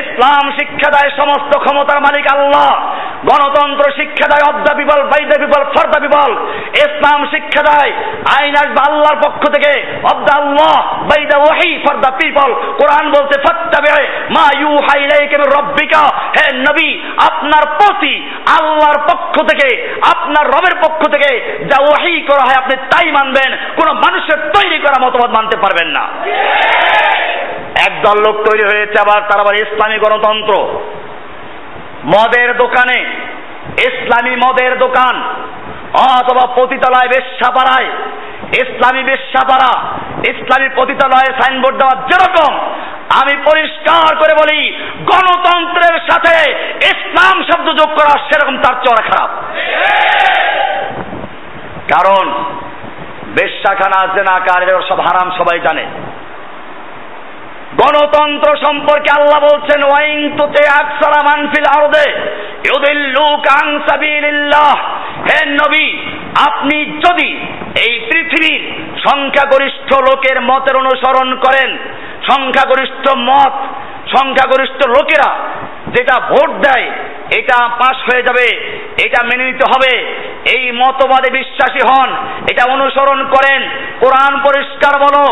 ইসলাম শিক্ষা দেয় সমস্ত ক্ষমতার মালিক আল্লাহ, গণতন্ত্র শিক্ষা দেয় of the people by the people for the people Islam শিক্ষা দেয় আইন আসবে আল্লাহর পক্ষ থেকে of the Allah by the ওয়াহি ফর পিপল। কোরআন বলতে ফাত্তাবে মা ইউ হাইলাইকে রব্বিকা হে নবী, আপনার প্রতি আল্লাহর পক্ষ থেকে, আপনার রবের পক্ষ থেকে যা ওয়াহি করা হয় আপনি তাই মানবেন, কোন মানুষের তৈরি করা মতবাদ মানতে পারবেন না। একদল লোক তৈরি হয়েছে, আবার তার আবার ইসলামী গণতন্ত্র। মদের দোকানে, ইসলামী মদের দোকান, অথবা পতিতালয় বেশ্যাপাড়ায়, ইসলামী বেশ্যাপাড়া, ইসলামী পতিতালয়ের সাইনবোর্ড দেওয়া যেরকম, আমি পরিষ্কার করে বলি, গণতন্ত্রের সাথে ইসলাম শব্দ যোগ করা সেরকম তার চড়া খারাপ। কারণ, বেশ্যাখানা, জেনাকার সব হারাম সবাই জানে। গণতন্ত্র সম্পর্কে আল্লাহ বলছেন, ওয়াইন তুতে আকসারা মানফিল আরদে ইউদিল্লুক আন সাবিলিল্লাহ। হে নবী, আপনি যদি এই পৃথিবীর সংখ্যাগরিষ্ঠ লোকের মতের অনুসরণ করেন, সংখ্যাগরিষ্ঠ মত, সংখ্যাগরিষ্ঠ লোকেরা যেটা ভোট দেয়, এটা পাশ হয়ে যাবে, এটা মেনে নিতে হবে। এই মতবাদে বিশ্বাসী হন, এটা অনুসরণ করেন, কোরআন পরিষ্কার বলো।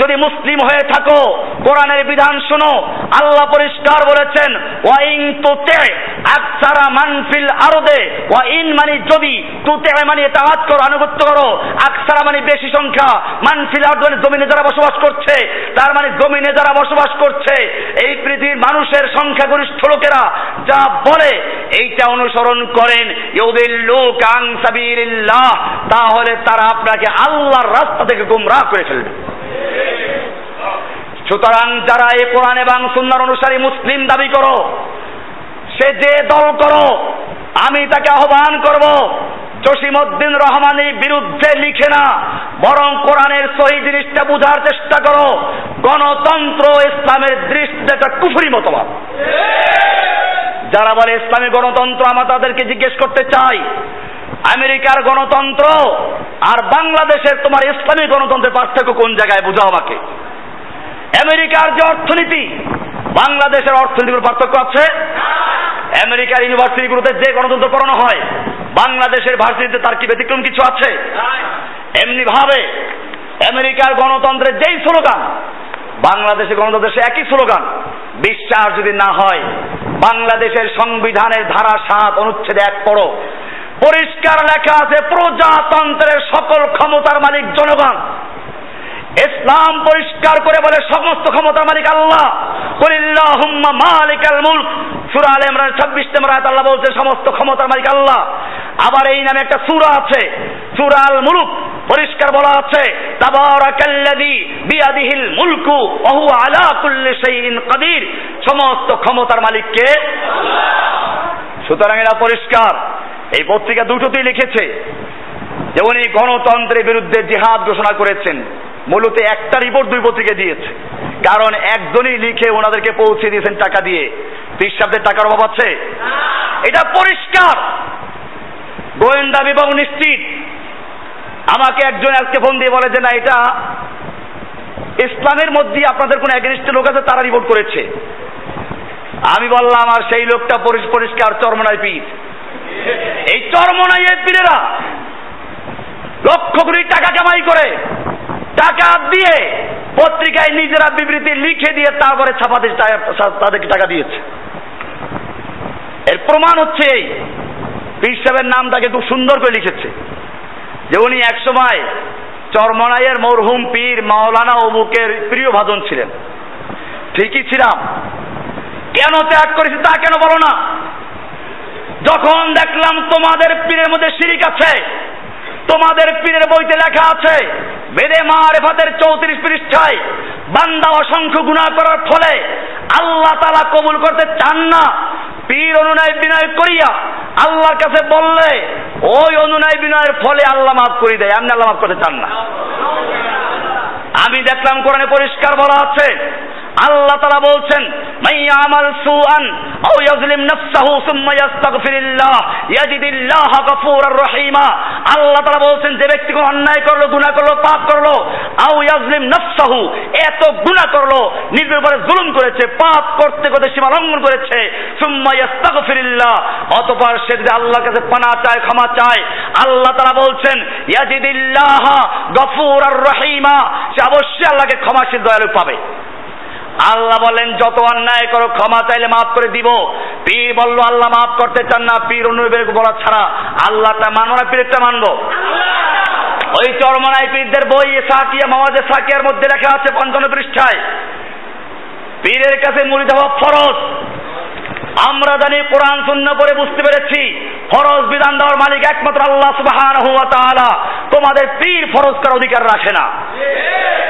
যদি মুসলিম হয়ে থাকো, কোরআনের বিধান শোনো, আল্লাহ পরিষ্কার বলেছেন, ওয়াইং তুতে আকসারা মানফিল আরদে, ওয়াইন মানে যদি তুতে মানে তাওয়াত করো, আনুগত্য করো, আকসারা মানে বেশি সংখ্যা মানফিল আরদ মানে জমিনে যারা বসবাস করছে, তার মানে জমিনে যারা বসবাস করছে, এই পৃথিবীর মানুষের সংখ্যাগরিষ্ঠ লোকেরা যা বলে, এইটা অনুসরণ করেন। ইউদিল্লুক লোক সাবিলিল্লাহ, তাহলে তারা আপনাকে আল্লাহর রাস্তা থেকে গুমরাহ করে ফেলবে। সুতরাং যারা এ কোরআন এবং সুন্দর অনুসারী মুসলিম দাবি করো সে যে দল করো, আমি তাকে আহ্বান করব। জসিমউদ্দিন রহমানের বিরুদ্ধে লিখে না, বরং কোরআনের সহি জিনিসটা বোঝার চেষ্টা করো। গণতন্ত্র ইসলামের দৃষ্টিতে একটা কুফুরি মতবাদ। যারা বলে ইসলামী গণতন্ত্র, আমরা তাদেরকে জিজ্ঞেস করতে চাই, আমেরিকার গণতন্ত্র আর বাংলাদেশের তোমার ইসলামী গণতন্ত্রের পার্থক্য কোন জায়গায় বুঝাও আমাকে? আমেরিকার যে অর্থনীতি, বাংলাদেশের অর্থনীতির পার্থক্য আছে? আমেরিকার ইউনিভার্সিটিগুলোতে যে গণতন্ত্র পড়ানো হয়, বাংলাদেশের ভার্সিটিতে তার কি ব্যতিক্রম কিছু আছে? এমনি ভাবে আমেরিকার গণতন্ত্রের যেই স্লোগান, বাংলাদেশের গণতন্ত্রের একই স্লোগান, বিশ্বাস যদি না হয়, বাংলাদেশের সংবিধানের ধারা সাত অনুচ্ছেদ এক পড়ো, পরিষ্কার লেখা আছে, প্রজাতন্ত্রের সকল ক্ষমতার মালিক জনগণ। ইসলাম পরিষ্কার করে বলে সমস্ত ক্ষমতার মালিক আল্লাহ। কুলিল্লাহুম্মা মালিকাল মুলক। সূরা আলে ইমরান 26 নম্বর আয়াত আল্লাহ বলছে, সমস্ত ক্ষমতার মালিক আল্লাহ। আবার এই নামে একটা সূরা আছে, সূরা আল মুলক, পরিষ্কার বলা আছে, তাবারাকাল্লাযী বিয়াদিহিল মুলকু ওয়া হুয়া আলা কুল্লি শাইইন কাদির। সমস্ত ক্ষমতার মালিক কে সুতরাং এরা পরিষ্কার। এই পত্রিকা দুটোতেই লিখেছে যে উনি গণতন্ত্রের বিরুদ্ধে জিহাদ ঘোষণা করেছেন। মূলত একটা রিপোর্ট দুই পত্রিকা দিয়েছে। কারণ একজনই লিখে ওনাদেরকে পৌঁছে দিয়েছেন টাকা দিয়ে। পিসাবদের টাকার অভাব আছে? এটা পরিষ্কার। গোয়েন্দা বিভাগ নিশ্চিত। আমাকে একজন আজকে ফোন দিয়ে বলে যে, না, এটা ইসলামের মধ্যে আপনাদের কোন এগেনিস্ট লোক আছে, তারা রিপোর্ট করেছে। আমি বললাম, আর সেই লোকটা পরিষ্কার চরমনায় পীর। এই চরমনাই পীরেরা লক্ষ কোটি টাকা কামাই করে। টাকা দিয়ে পত্রিকায় নিজেরা বিবৃতি লিখে দিয়ে তারপরে ছাপাতে তাদেরকে টাকা দিয়েছে। এর প্রমাণ হচ্ছে এই। পীর নাম তাকে খুব সুন্দর করে লিখেছে। যে উনি একসময় চরমনাইয়ের মরহুম পীর মাওলানা অমুকের প্রিয় ভাজন ছিলেন। ঠিকই ছিলাম। কেন ত্যাগ করেছি তা কেন বলো না? যখন দেখলাম তোমাদের পীরের মধ্যে শিরিক আছে তোমাদের পীরের বইতে লেখা আছে, বেদে মারেফাতের চৌত্রিশ পৃষ্ঠায়, বান্দা অসংখ্য গুণা করার ফলে আল্লাহ তালা কবুল করতে চান না। পীর অনুনয় বিনয় করিয়া আল্লাহর কাছে বললে, ওই অনুনয় বিনয়ের ফলে আল্লাহ মাফ করে দেয়, আপনি আল্লাহ মাফ করতে চান না। আমি দেখলাম কোরআনে পরিষ্কার বলা আছে আল্লাহ তারা বলছেন মাইয়া আমাল সুআন, আও ইয়াজলিম নাফসাহু সুম্মা ইয়াস্তাগফিরিল্লাহ, ইয়াজিদিল্লাহ গফুরার রহিমা। আল্লাহ তারা বলছেন, যে ব্যক্তি কোন অন্যায় করল, গুনাহ করল, পাপ করল, আও ইয়াজলিম নাফসাহু, এত গুনাহ করল, নিজের উপরে জুলুম করেছে, পাপ করতে করতে সীমা লঙ্ঘন করেছে, সুম্মা ইয়াস্তাগফিরিল্লাহ। অতঃপর সে যদি আল্লাহর কাছে পানা চায়, ক্ষমা চায়, আল্লাহ তারা বলছেন, ইয়াজিদিল্লাহ গফুরার রহিমা। সে অবশ্যই আল্লাহকে ক্ষমাশীল, দয়ালু পাবে। আল্লাহ বলেন, যত অন্যায় করো, ক্ষমা চাইলে মাফ করে দিব। পীর বলল, আল্লাহ মাফ করতে চান না, পীর অনুবের বলা ছাড়া। আল্লাহটা মানবো না পীরটা মানবো? ওই চরমনাই পীরদের বই সাকিয়া, মাওয়াজে সাকিয়ার মধ্যে লেখা আছে পঞ্চান্ন পৃষ্ঠায়। পীরের কাছে মুড়ি দেওয়া ফরজ। আমরা জানি কোরআন শূন্য করে বুঝতে পেরেছি। ফরজ বিধান দেওয়ার মালিক একমাত্র আল্লাহ সুবহানাহু ওয়া তাআলা। তোমাদের পীর ফরজ করার অধিকার রাখে না।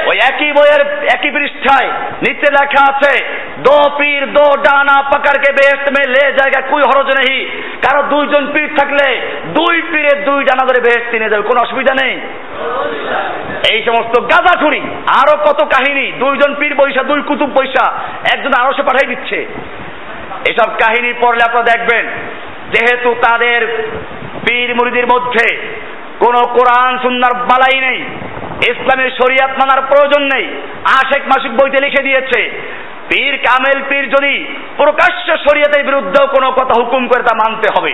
ওই একই বইয়ের একই পৃষ্ঠায় নিচে লেখা আছে, দো পীর, দো ডানা পাকারকে বেহেস্ত মে লে জায়গা, কুই হরজ নেই কারও দুইজন পীর থাকলে দুই পীরের দুই ডানা ধরে বেহেস্তি নিয়ে যাবে, কোনো অসুবিধা নেই। এই সমস্ত গাঁজাখুরি, আরও কত কাহিনী, দুইজন পীর পয়সা দুই কুতুব পয়সা একজন আরও সে পাঠাই দিচ্ছে। এসব কাহিনী পড়লে আপনারা দেখবেন, যেহেতু তাদের পীর মুরিদির মধ্যে কোন কোরআন সুন্নার বালাই নেই, ইসলামের শরিয়াত মানার প্রয়োজন নেই আশেক মাসিক বইতে লিখে দিয়েছে, পীর কামেল পীর যদি প্রকাশ্য শরীয়তের বিরুদ্ধেও কোনো কথা হুকুম করে তা মানতে হবে।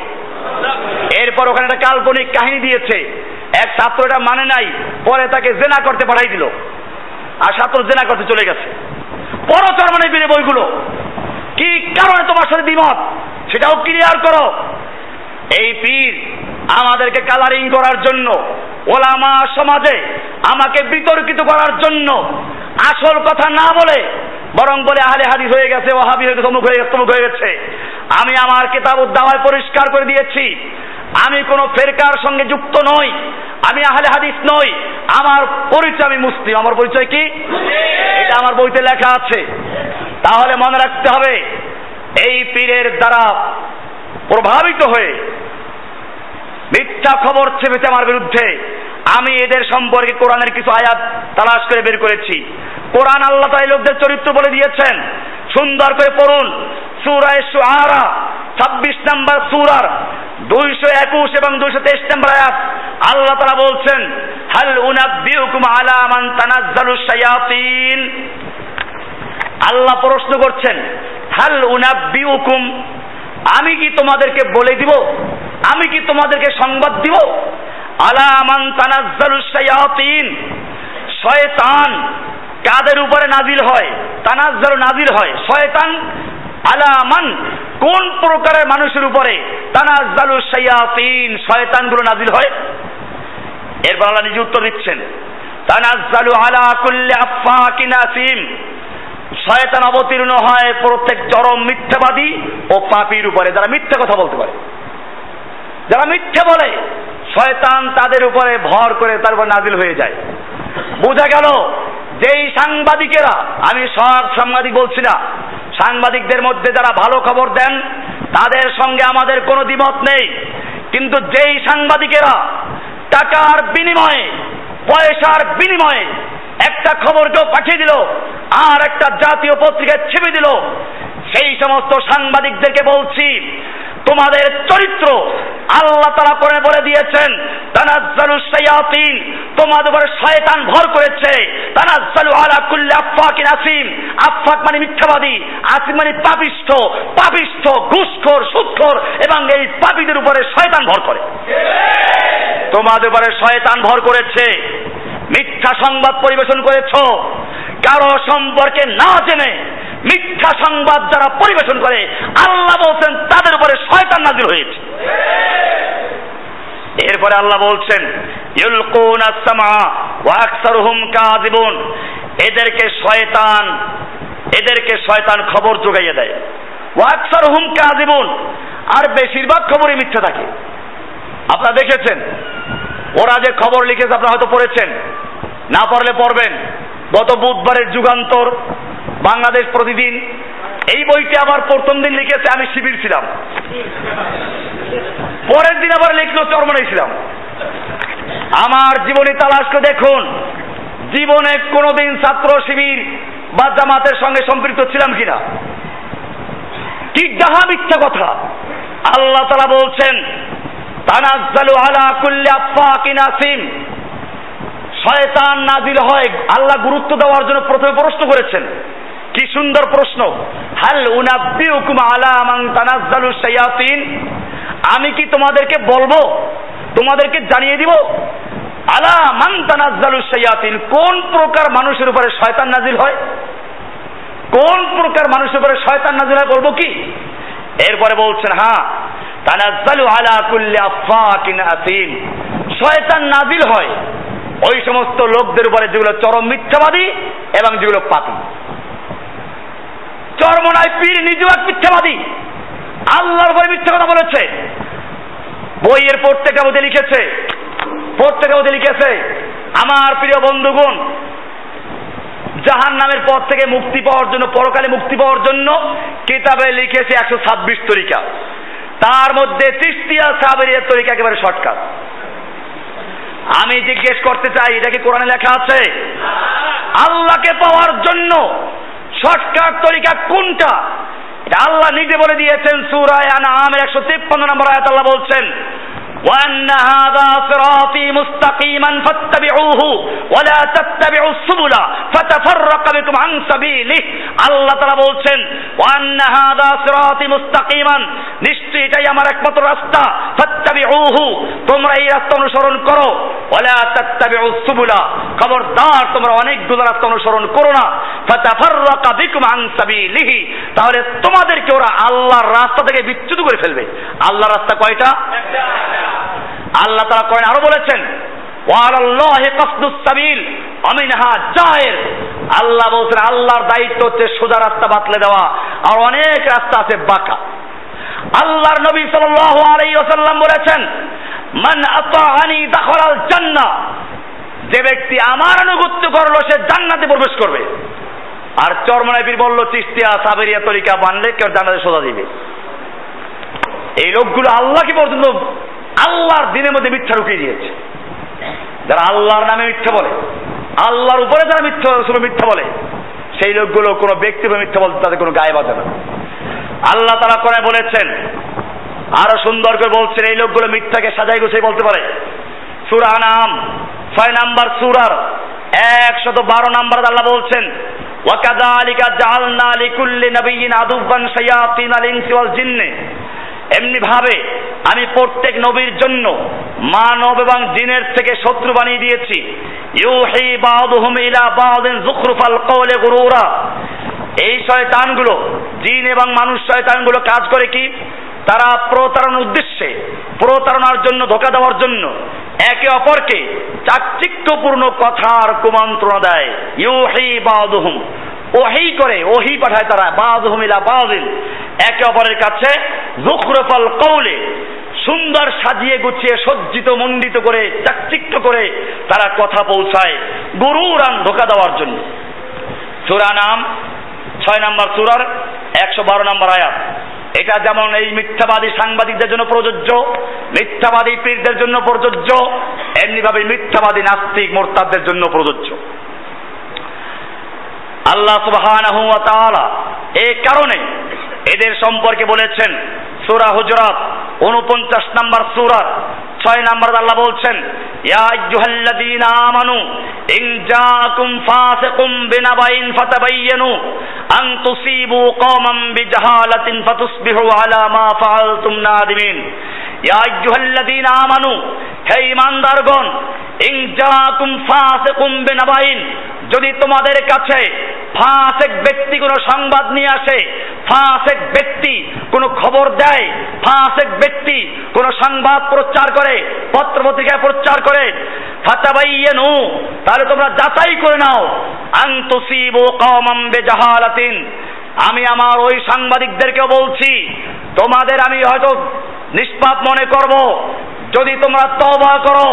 এরপর ওখানে একটা কাল্পনিক কাহিনী দিয়েছে, এক ছাত্র এটা মানে নাই, পরে তাকে জেনা করতে পাঠাই দিল। আর ছাত্র জেনা করতে চলে গেছে। পরচর মানে বইগুলো। কি কারণে তোমার সাথে দ্বিমত? সেটাও ক্লিয়ার করো। এই পীর আমাদেরকে কালারিং করার জন্য, ওলামা সমাজে আমাকে বিতর্কিত করার জন্য আসল কথা না বলে বরং বলে, আহলে হাদিস হয়ে গেছে ওহাবি হয়ে অমুক হয়ে গেছে, তমুক হয়ে গেছে। আমি আমার কিতাব উদ্দামায় পরিষ্কার করে দিয়েছি। আমি কোনো ফেরকার সঙ্গে যুক্ত নই। আমি আহলে হাদিস নই। আমার পরিচয় আমি মুসলিম। আমার পরিচয় কি? এটা আমার বইতে লেখা আছে। তাহলে মনে রাখতে হবে, এই পীরের দ্বারা প্রভাবিত হয়ে মিথ্যা খবর ছেপেছে আমার বিরুদ্ধে। আমি এদের সম্পর্কে কোরআনের কিছু আয়াত তালাশ করে বের করেছি। কোরআন আল্লাহ তাই লোকদের চরিত্র বলে দিয়েছেন। সুন্দর করে পড়ুন। সুরায় সুআরা ছাব্বিশ নাম্বার সুরার দুইশো একুশ এবং দুইশো তেইশ নম্বর আয়াত আল্লাহ তারা বলছেন, হাল উনাব্বিউকুম আলা মান তানাজ্জালু শায়াতিন। আল্লাহ প্রশ্ন করছেন, হাল উনাব্বিউকুম? আমি কি তোমাদেরকে বলে দিব? আমি কি তোমাদেরকে সংবাদ দিব? আলা মান তানাজ্জালু শায়াতিন। শয়তান কাদের উপরে নাজিল হয়? তানাজ্জালু নাজিল হয়। শয়তান আলামান কোন প্রকারের মানুষের উপরে তানাজ্জালু শায়াতিন শয়তানগুলো নাজিল হয়? এরপর আল্লাহ নিজে উত্তর দিচ্ছেন, তানাজ্জালু আলা কুল্লি আফাকিন আসিম। শয়তান অবতীর্ণ হয় প্রত্যেক চরম মিথ্যাবাদী ও পাপির উপরে। যারা মিথ্যা কথা বলতে পারে। যারা মিথ্যে বলে, শয়তান তাদের উপরে ভর করে তার উপর নাজিল হয়ে যায়। বোঝা গেল, যেই সাংবাদিকেরা, আমি সব সাংবাদিক বলছি না, সাংবাদিকদের মধ্যে যারা ভালো খবর দেন, তাদের সঙ্গে আমাদের কোনো দ্বিমত নেই। কিন্তু যেই সাংবাদিকেরা টাকার বিনিময়ে, পয়সার বিনিময়ে একটা খবর কেউ পাঠিয়ে দিল আর একটা জাতীয় পত্রিকায় ছেপে দিল। সেই সমস্ত সাংবাদিকদেরকে বলছি তোমাদের চরিত্র আল্লাহ তারা করে বলে দিয়েছেন তানাজ্জালু শায়াতিন তোমাদের উপরে শয়তান ভর করেছে। তানাজ্জালু আলা কুল্লি আফাকিন আসিম। আফাক মানে মিথ্যাবাদী আসিম মানে পাপিষ্ঠ। পাপিষ্ঠ ঘুষখোর সুদখোর এবং এই পাপীদের উপরে শয়তান ভর করে। তোমাদের উপরে শয়তান ভর করেছে। মিথ্যা সংবাদ পরিবেশন করেছ। কারও সম্পর্কে না জেনে মিথ্যা সংবাদ যারা পরিবেশন করে, আল্লাহ বলছেন তাদের উপরে শয়তান নাজির হয়েছে। এরপরে আল্লাহ বলছেন, ইউলকুন আসামা ওয়া আকসারুহুম কাযিবুন। এদেরকে শয়তান এদেরকে শয়তান খবর যোগাইয়ে দেয়। ওয়া আকসারুহুম কাযিবুন। আর বেশিরভাগ খবরই মিথ্যা থাকে। আপনারা দেখেছেন ওরা যে খবর লিখেছে আপনারা হয়তো পড়েছেন। না পড়লে পড়বেন। গত বুধবারের যুগান্তর, বাংলাদেশ প্রতিদিন। এই বইটি আমার প্রথম দিন লিখেছে, আমি শিবির ছিলাম। পরের দিন আবার লিখলো চরমনাই ছিলাম। আমার জীবনী তালাশ করে দেখুন, জীবনে কোনোদিন ছাত্র শিবির বা জামাতের সঙ্গে সম্পৃক্ত ছিলাম কিনা? কি ডাহা মিথ্যা কথা? আল্লাহ তালা বলছেন তানাজ্জালু আলা কুল্লি আফাকিন আসিম শয়তান নাজিল হয়, আল্লাহ গুরুত্ব দেওয়ার জন্য প্রথমে প্রশ্ন করেছেন। কি সুন্দর প্রশ্ন। হাল উনাব্বিউকুম আলা মান তানাজ্জালু শায়াতিন? আমি কি তোমাদেরকে বলব? তোমাদেরকে জানিয়ে দিব? আলা মান তানাজ্জালু শায়াতিন, কোন প্রকার মানুষের উপরে শয়তান নাজিল হয়? কোন প্রকার মানুষের উপরে শয়তান নাজিল হয় বলব কি? এরপরে বলছেন হ্যাঁ তানাজ্জালু আলা কুল্লি আফাকিন আসিম শয়তান নাজিল হয় ওই সমস্ত লোকদের উপরে যেগুলো চরম মিথ্যাবাদী এবং যেগুলো পাপি। চরমনায় পীর নিজেও এক মিথ্যাবাদী। আল্লাহর উপরে মিথ্যা কথা বলেছে। বইয়ের প্রত্যেকটা মধ্যে লিখেছে। প্রত্যেকটা মধ্যে লিখেছে, আমার প্রিয় বন্ধুগণ জাহান নামের পর থেকে মুক্তি পাওয়ার জন্য, পরকালে মুক্তি পাওয়ার জন্য কিতাবে লিখেছে একশো ছাব্বিশ তরিকা। তার মধ্যে তৃষ্টিয়া সাবেরিয়ার তরিকা একেবারে শর্টকাট। আমি জিজ্ঞেস করতে চাই, এটা কি কোরআনে লেখা আছে? আল্লাহকে পাওয়ার জন্য শর্টকাট তরিকা কোনটা? আল্লাহ নিজে বলে দিয়েছেন সুরায় আনা আমের একশো তিপ্পান্ন নম্বর আয়াত আল্লাহ বলছেন وأن هذا صراطي مستقيما فاتبعوه ولا تتبعوا السبل فتفرق بكم عن سبيله আল্লাহ তারা বলছেন وأن هذا صراطي مستقيما নিশ্চয়ই এটাই আমার একমাত্র রাস্তা ফাত্তাবিউহু তোমরা এই রাস্তা অনুসরণ করো ওয়ালা তাত্তাবিউ সুবুলা খবরদার তোমরা অনেকগুলো রাস্তা অনুসরণ করো না ফাতাফাররাকা বিকুম আন সাবিলিহি তাহলে তোমাদেরকে ওরা আল্লাহর রাস্তা থেকে বিচ্যুত করে ফেলবে আল্লাহর রাস্তা কয়টা আল্লাহ তারা করেন আরও বলেছেন আল্লাহ বলছেন, আল্লাহর দায়িত্ব হচ্ছে সোজা রাস্তা বাতলে দেওয়া, আর অনেক রাস্তা আছে বাঁকা। আল্লাহর নবী বলেছেন, মান যে ব্যক্তি আমার আনুগত্য করল, সে জান্নাতে প্রবেশ করবে। আর চরমনায় পীর বলল, চিস্তিয়া, সাবেরিয়া তরিকা মানলে কেউ জান্নাতে সোজা দিবে। এই লোকগুলো আল্লাহকে পর্যন্ত আল্লাহর দিনের মধ্যে মিথ্যা ঢুকিয়ে দিয়েছে। যারা আল্লাহর নামে মিথ্যা বলে, আল্লাহর উপরে যারা মিথ্যা শুধু মিথ্যা বলে, সেই লোকগুলো কোনো ব্যক্তি বা মিথ্যা বলতে তাদের কোনো গায়ে বাজে না। আল্লাহ তারা করে বলেছেন, আরও সুন্দর করে বলছেন, এই লোকগুলো মিথ্যাকে সাজাই গুছিয়ে বলতে পারে। সুরা নাম ছয় নাম্বার সুরার একশত বারো নাম্বার আল্লাহ বলছেন ওয়াকাদালিকা জালনা লিকুল্লি নবিয়িন আদুবান শায়াতিন আল ইনসি জিন্নে। এমনি ভাবে আমি প্রত্যেক নবীর জন্য মানব এবং জিনের থেকে শত্রু বানিয়ে দিয়েছি। ইউহি বাদুহুম ইলা এই শয়তানগুলো, জিন এবং মানুষ শয়তানগুলো কাজ করে কি? তারা প্রতারণার উদ্দেশ্যে, প্রতারণার জন্য, ধোকা দেওয়ার জন্য একে অপরকে চাকচিক্যপূর্ণ কথার কুমন্ত্রণা দেয়। ইউহি বাদুহুম। ওহি করে ওহি পাঠায় তারা বাদুহুম ইলা বাদিন একে অপরের কাছে জুখরফল কৌলে সুন্দর সাজিয়ে গুছিয়ে, সজ্জিত, মণ্ডিত করে চাকচিক্য করে তারা কথা পৌঁছায় গরুরান ধোকা দেওয়ার জন্য। সুরা নাম, ছয় নাম্বার সুরার একশো বারো নাম্বার আয়াত। এটা যেমন এই মিথ্যাবাদী সাংবাদিকদের জন্য প্রযোজ্য, মিথ্যাবাদী পীরদের জন্য প্রযোজ্য, এমনিভাবে মিথ্যাবাদী নাস্তিক মোরতাদদের জন্য প্রযোজ্য। আল্লাহ তাআলা এই কারণে এদের সম্পর্কে বলেছেন সূরা হুজরাত 49 নাম্বার সূরার ছয় নাম্বার আল্লাহ বলছেন, ইয়া আইয়ুহাল্লাযীনা আমানু, ইন জাআকুম ফাসিকুম বিনাবাইন ফাতাবাyyanu আন তুসিবু কওমান বিজাহালাতিন ফাতুসবিহু আলা মা ফাআলতুম নাদিমিন। ইয়া আইয়ুহাল্লাযীনা আমানু, হে ঈমানদারগণ, ইন জাআকুম ফাসিকুম বিনাবাইন, যদি তোমাদের কাছে ফাসেক ব্যক্তি কোনো সংবাদ নিয়ে আসে, ফাসেক ব্যক্তি কোনো খবর দেয়, ফাসেক ব্যক্তি কোনো সংবাদ প্রচার করে পত্র পত্রিকায় প্রচার করে। ফাতাবাইয়ানু, তাহলে তোমরা যাচাই করে নাও। আন তুসিবু কওমাম বিজাহালাতিন। আমি আমার ওই সাংবাদিকদেরকে বলছি, তোমাদের আমি হয়তো নিষ্পাপ মনে করব, যদি তোমরা তওবা করো।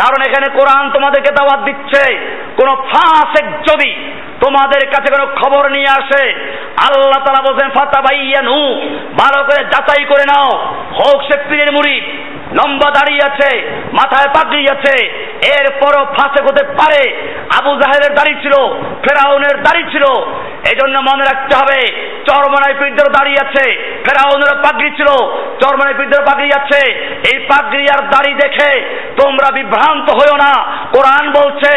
কারণ এখানে কোরআন তোমাদেরকে দাওয়াত দিচ্ছে, কোন ফাসেক যদি তোমাদের কাছে কোনো খবর নিয়ে আসে, আল্লাহ তালা বলছেন ফাতা বাইয়ানু ভালো করে যাচাই করে নাও। হোক সে পীরের মুড়ি লম্বা দাঁড়িয়ে আছে, মাথায় পাগড়ি আছে, এরপরও ফাঁসে হতে পারে। আবু জাহেলের দাড়ি ছিল, ফেরাউনের দাড়ি ছিল এই জন্য মনে রাখতে হবে, চরমনায় পীরদের দাঁড়িয়ে আছে। ফেরাউনের পাগড়ি ছিল, চরমনায় পীরদের পাগড়ি আছে। এই পাগড়ি আর দাড়ি দেখে তোমরা বিভ্রান্ত হইও না। কোরআন বলছে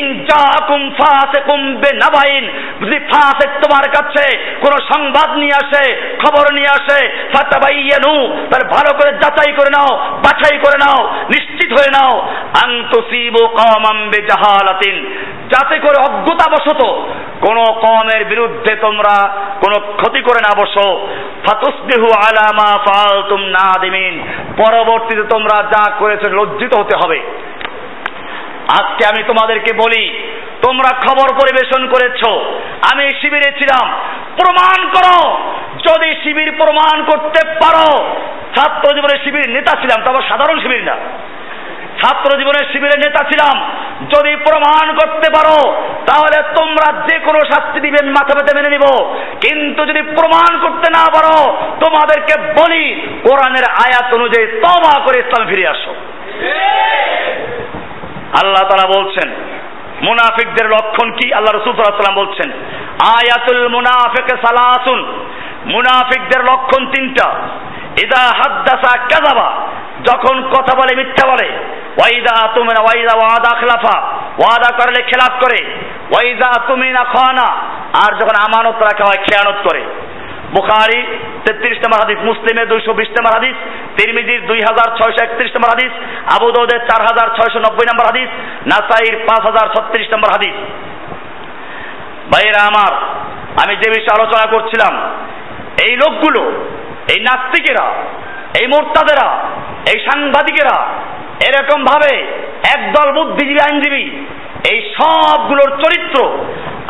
ইনজাকুম ফাসিকুম বিনাবাইন যদি ফাসিক তোমার কাছে কোন সংবাদ নিয়ে আসে, খবর নিয়ে আসে, ফাতাবাইয়ানু তার ভালো করে যাচাই করে নাও, বাছাই করে নাও নিশ্চিত হয়ে নাও আন তুসিবু কওমাম বিজাহালাতিন। যাতে করে অজ্ঞতাবশত কোন কমের বিরুদ্ধে তোমরা কোন ক্ষতি করে না বসো। ফাতুসবিহু আলা মা ফালতুম নাদিমিন। পরবর্তীতে তোমরা যা করেছ লজ্জিত হতে হবে। আজকে আমি তোমাদেরকে বলি, তোমরা খবর পরিবেশন করেছ। আমি শিবিরে ছিলাম। প্রমাণ করো। যদি শিবির প্রমাণ করতে পারো, ছাত্র জীবনের শিবির নেতা ছিলাম, তবে সাধারণ শিবির না। ছাত্র জীবনের শিবিরের নেতা ছিলাম। যদি প্রমাণ করতে পারো, তাহলে তোমরা যে কোনো শাস্তি দিবেন, মাথা পেতে মেনে নিব। কিন্তু যদি প্রমাণ করতে না পারো, তোমাদেরকে বলি, কোরআনের আয়াত অনুযায়ী তবা করে ইসলাম ফিরে আসো। আল্লাহ তারা বলছেন, মুনাফিকদের লক্ষণ কি? আল্লাহ রসুল সাল্লাম বলছেন, আয়াতুল মুনাফিক সালাসুন মুনাফিকদের লক্ষণ তিনটা। ইদা হাদ্দাসা কাজাবা যখন কথা বলে, মিথ্যা বলে, ওয়াইদা তুমিনা, ওয়াইদা ওয়াদা খেলাফা, ওয়াদা করলে খেলাফ করে, ওয়াইদা তুমিনা খানা, আর যখন আমানত রাখা, হয় খেয়ানত করে। বুখারি তেত্রিশ নম্বর হাদিস মুসলিমের দুইশো বিশ নম্বর হাদিস তিরমিজির দুই হাজার ছয়শো একত্রিশ নম্বর হাদিস, আবু দৌদের চার হাজার ছয়শো নব্বই নম্বর হাদিস, নাসাইর পাঁচ হাজার ছত্রিশ নম্বর হাদিস। ভাইয়েরা আমার, আমি যে বিষয়ে আলোচনা করছিলাম, এই লোকগুলো এই নাস্তিকেরা, এই মোর্তাদেরা, এই সাংবাদিকেরা, এরকম ভাবে একদল বুদ্ধিজীবী, আইনজীবী, এই সবগুলোর চরিত্র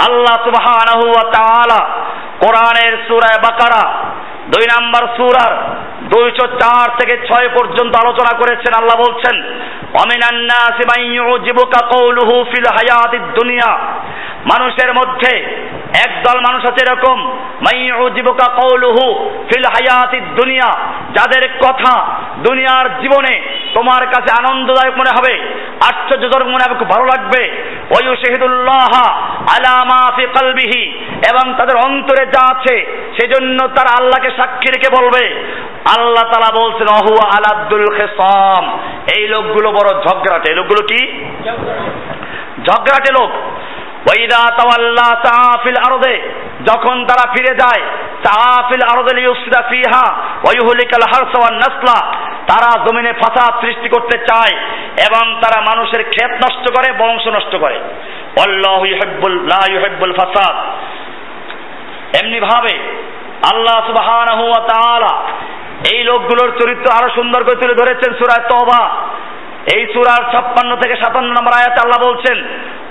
আল্লাহ তাআলা কোরআনের সূরায় বাকারা, দুই নাম্বার সূরার দুইশো চার থেকে ছয় পর্যন্ত আলোচনা করেছেন। আল্লাহ বলছেন অমিনান্নাসি মান জীবকা কওলুহু ফিল হায়াতিদ দুনিয়া। মানুষের মধ্যে একদল মানুষ আছে এরকম মাইউজিবুকা কওলুহু ফিল হায়াতিদ দুনিয়া যাদের কথা দুনিয়ার জীবনে তোমার কাছে আনন্দদায়ক মনে হবে, আশ্চর্যজনক মনে হবে, খুব ভালো লাগবে। ওয়ুশহিদুল্লাহ আলা মা ফি কলবিহি এবং তাদের অন্তরে যা আছে, সেজন্য তারা আল্লাহকে সাক্ষী রেখে বলবে। আল্লাহ তালা বলছেন অহুয়া আলাদুল খেসাম এই লোকগুলো বড় ঝগড়াটে। লোকগুলো কি? ঝগড়াটে লোক। ওয়াইদা তাওয়াল্লা সাফিল আরদে, যখন তারা ফিরে যায় সাফিল আরদে লিউসিদা ফিহা ওয়া ইউহলিকাল হারসা ওয়ান নাসলা, তারা জমিনে ফাসাদ সৃষ্টি করতে চায় এবং তারা মানুষের ক্ষেত নষ্ট করে, বংশ নষ্ট করে। আল্লাহু ইউহিব্বুল, লা ইউহিব্বুল ফাসাদ। এমনি ভাবে আল্লাহ সুবহানাহু ওয়া তাআলা এই লোকগুলোর চরিত্র আরও সুন্দর করে তুলে ধরেছেন সূরা তওবা এই সূরার 56 থেকে 57 নম্বর আয়াত আল্লাহ বলছেন,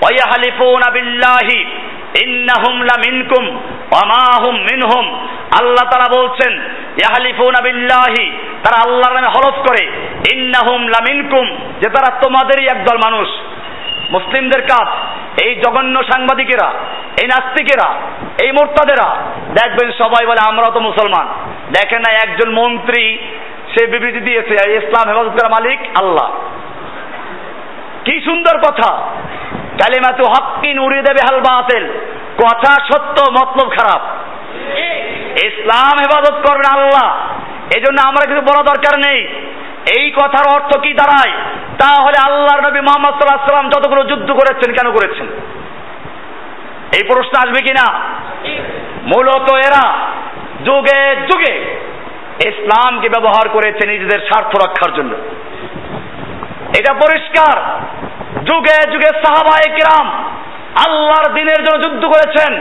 ওয়ায়াহলিফুনা বিল্লাহি, ইন্নাহুম লামিনকুম ওয়া মা হুম মিনহুম। আল্লাহ তাআলা বলছেন, ইয়াহলিফুনা বিল্লাহি, তারা আল্লাহর নামে হলফ করে, ইন্নাহুম লামিনকুম, যে তারা তোমাদেরই একদল মানুষ। মুসলিমদের কাজ, এই জঘন্য সাংবাদিকেরা, এই নাস্তিকেরা, এই মোর্তাদেরা, দেখবেন সবাই বলে আমরা তো মুসলমান। দেখেন না, একজন মন্ত্রী সে বিবৃতি দিয়েছে ইসলাম হেফাজত করা মালিক আল্লাহ। কি সুন্দর কথা। কালিমাতু হক্কিন উড়িয়ে দেবে হাল বাতিল। কথা সত্য, মতলব খারাপ। ইসলাম হেফাজত করবেন আল্লাহ। এই জন্য আমরা কিছু বলা দরকার নেই। এই কথার অর্থ কি দাঁড়ায়? তাহলে আল্লাহর নবী মোহাম্মদ সাল্লাহ সাল্লাম যতগুলো যুদ্ধ করেছেন, কেন করেছেন? এই প্রশ্ন আসবে কিনা? মূলত এরা যুগে যুগে ইসলামকে ব্যবহার করেছে নিজেদের স্বার্থ রক্ষার জন্য। এটা পরিষ্কার। যুগে যুগে সাহাবায়ে কিরাম আল্লাহর দিনের জন্য যুদ্ধ করেছেন,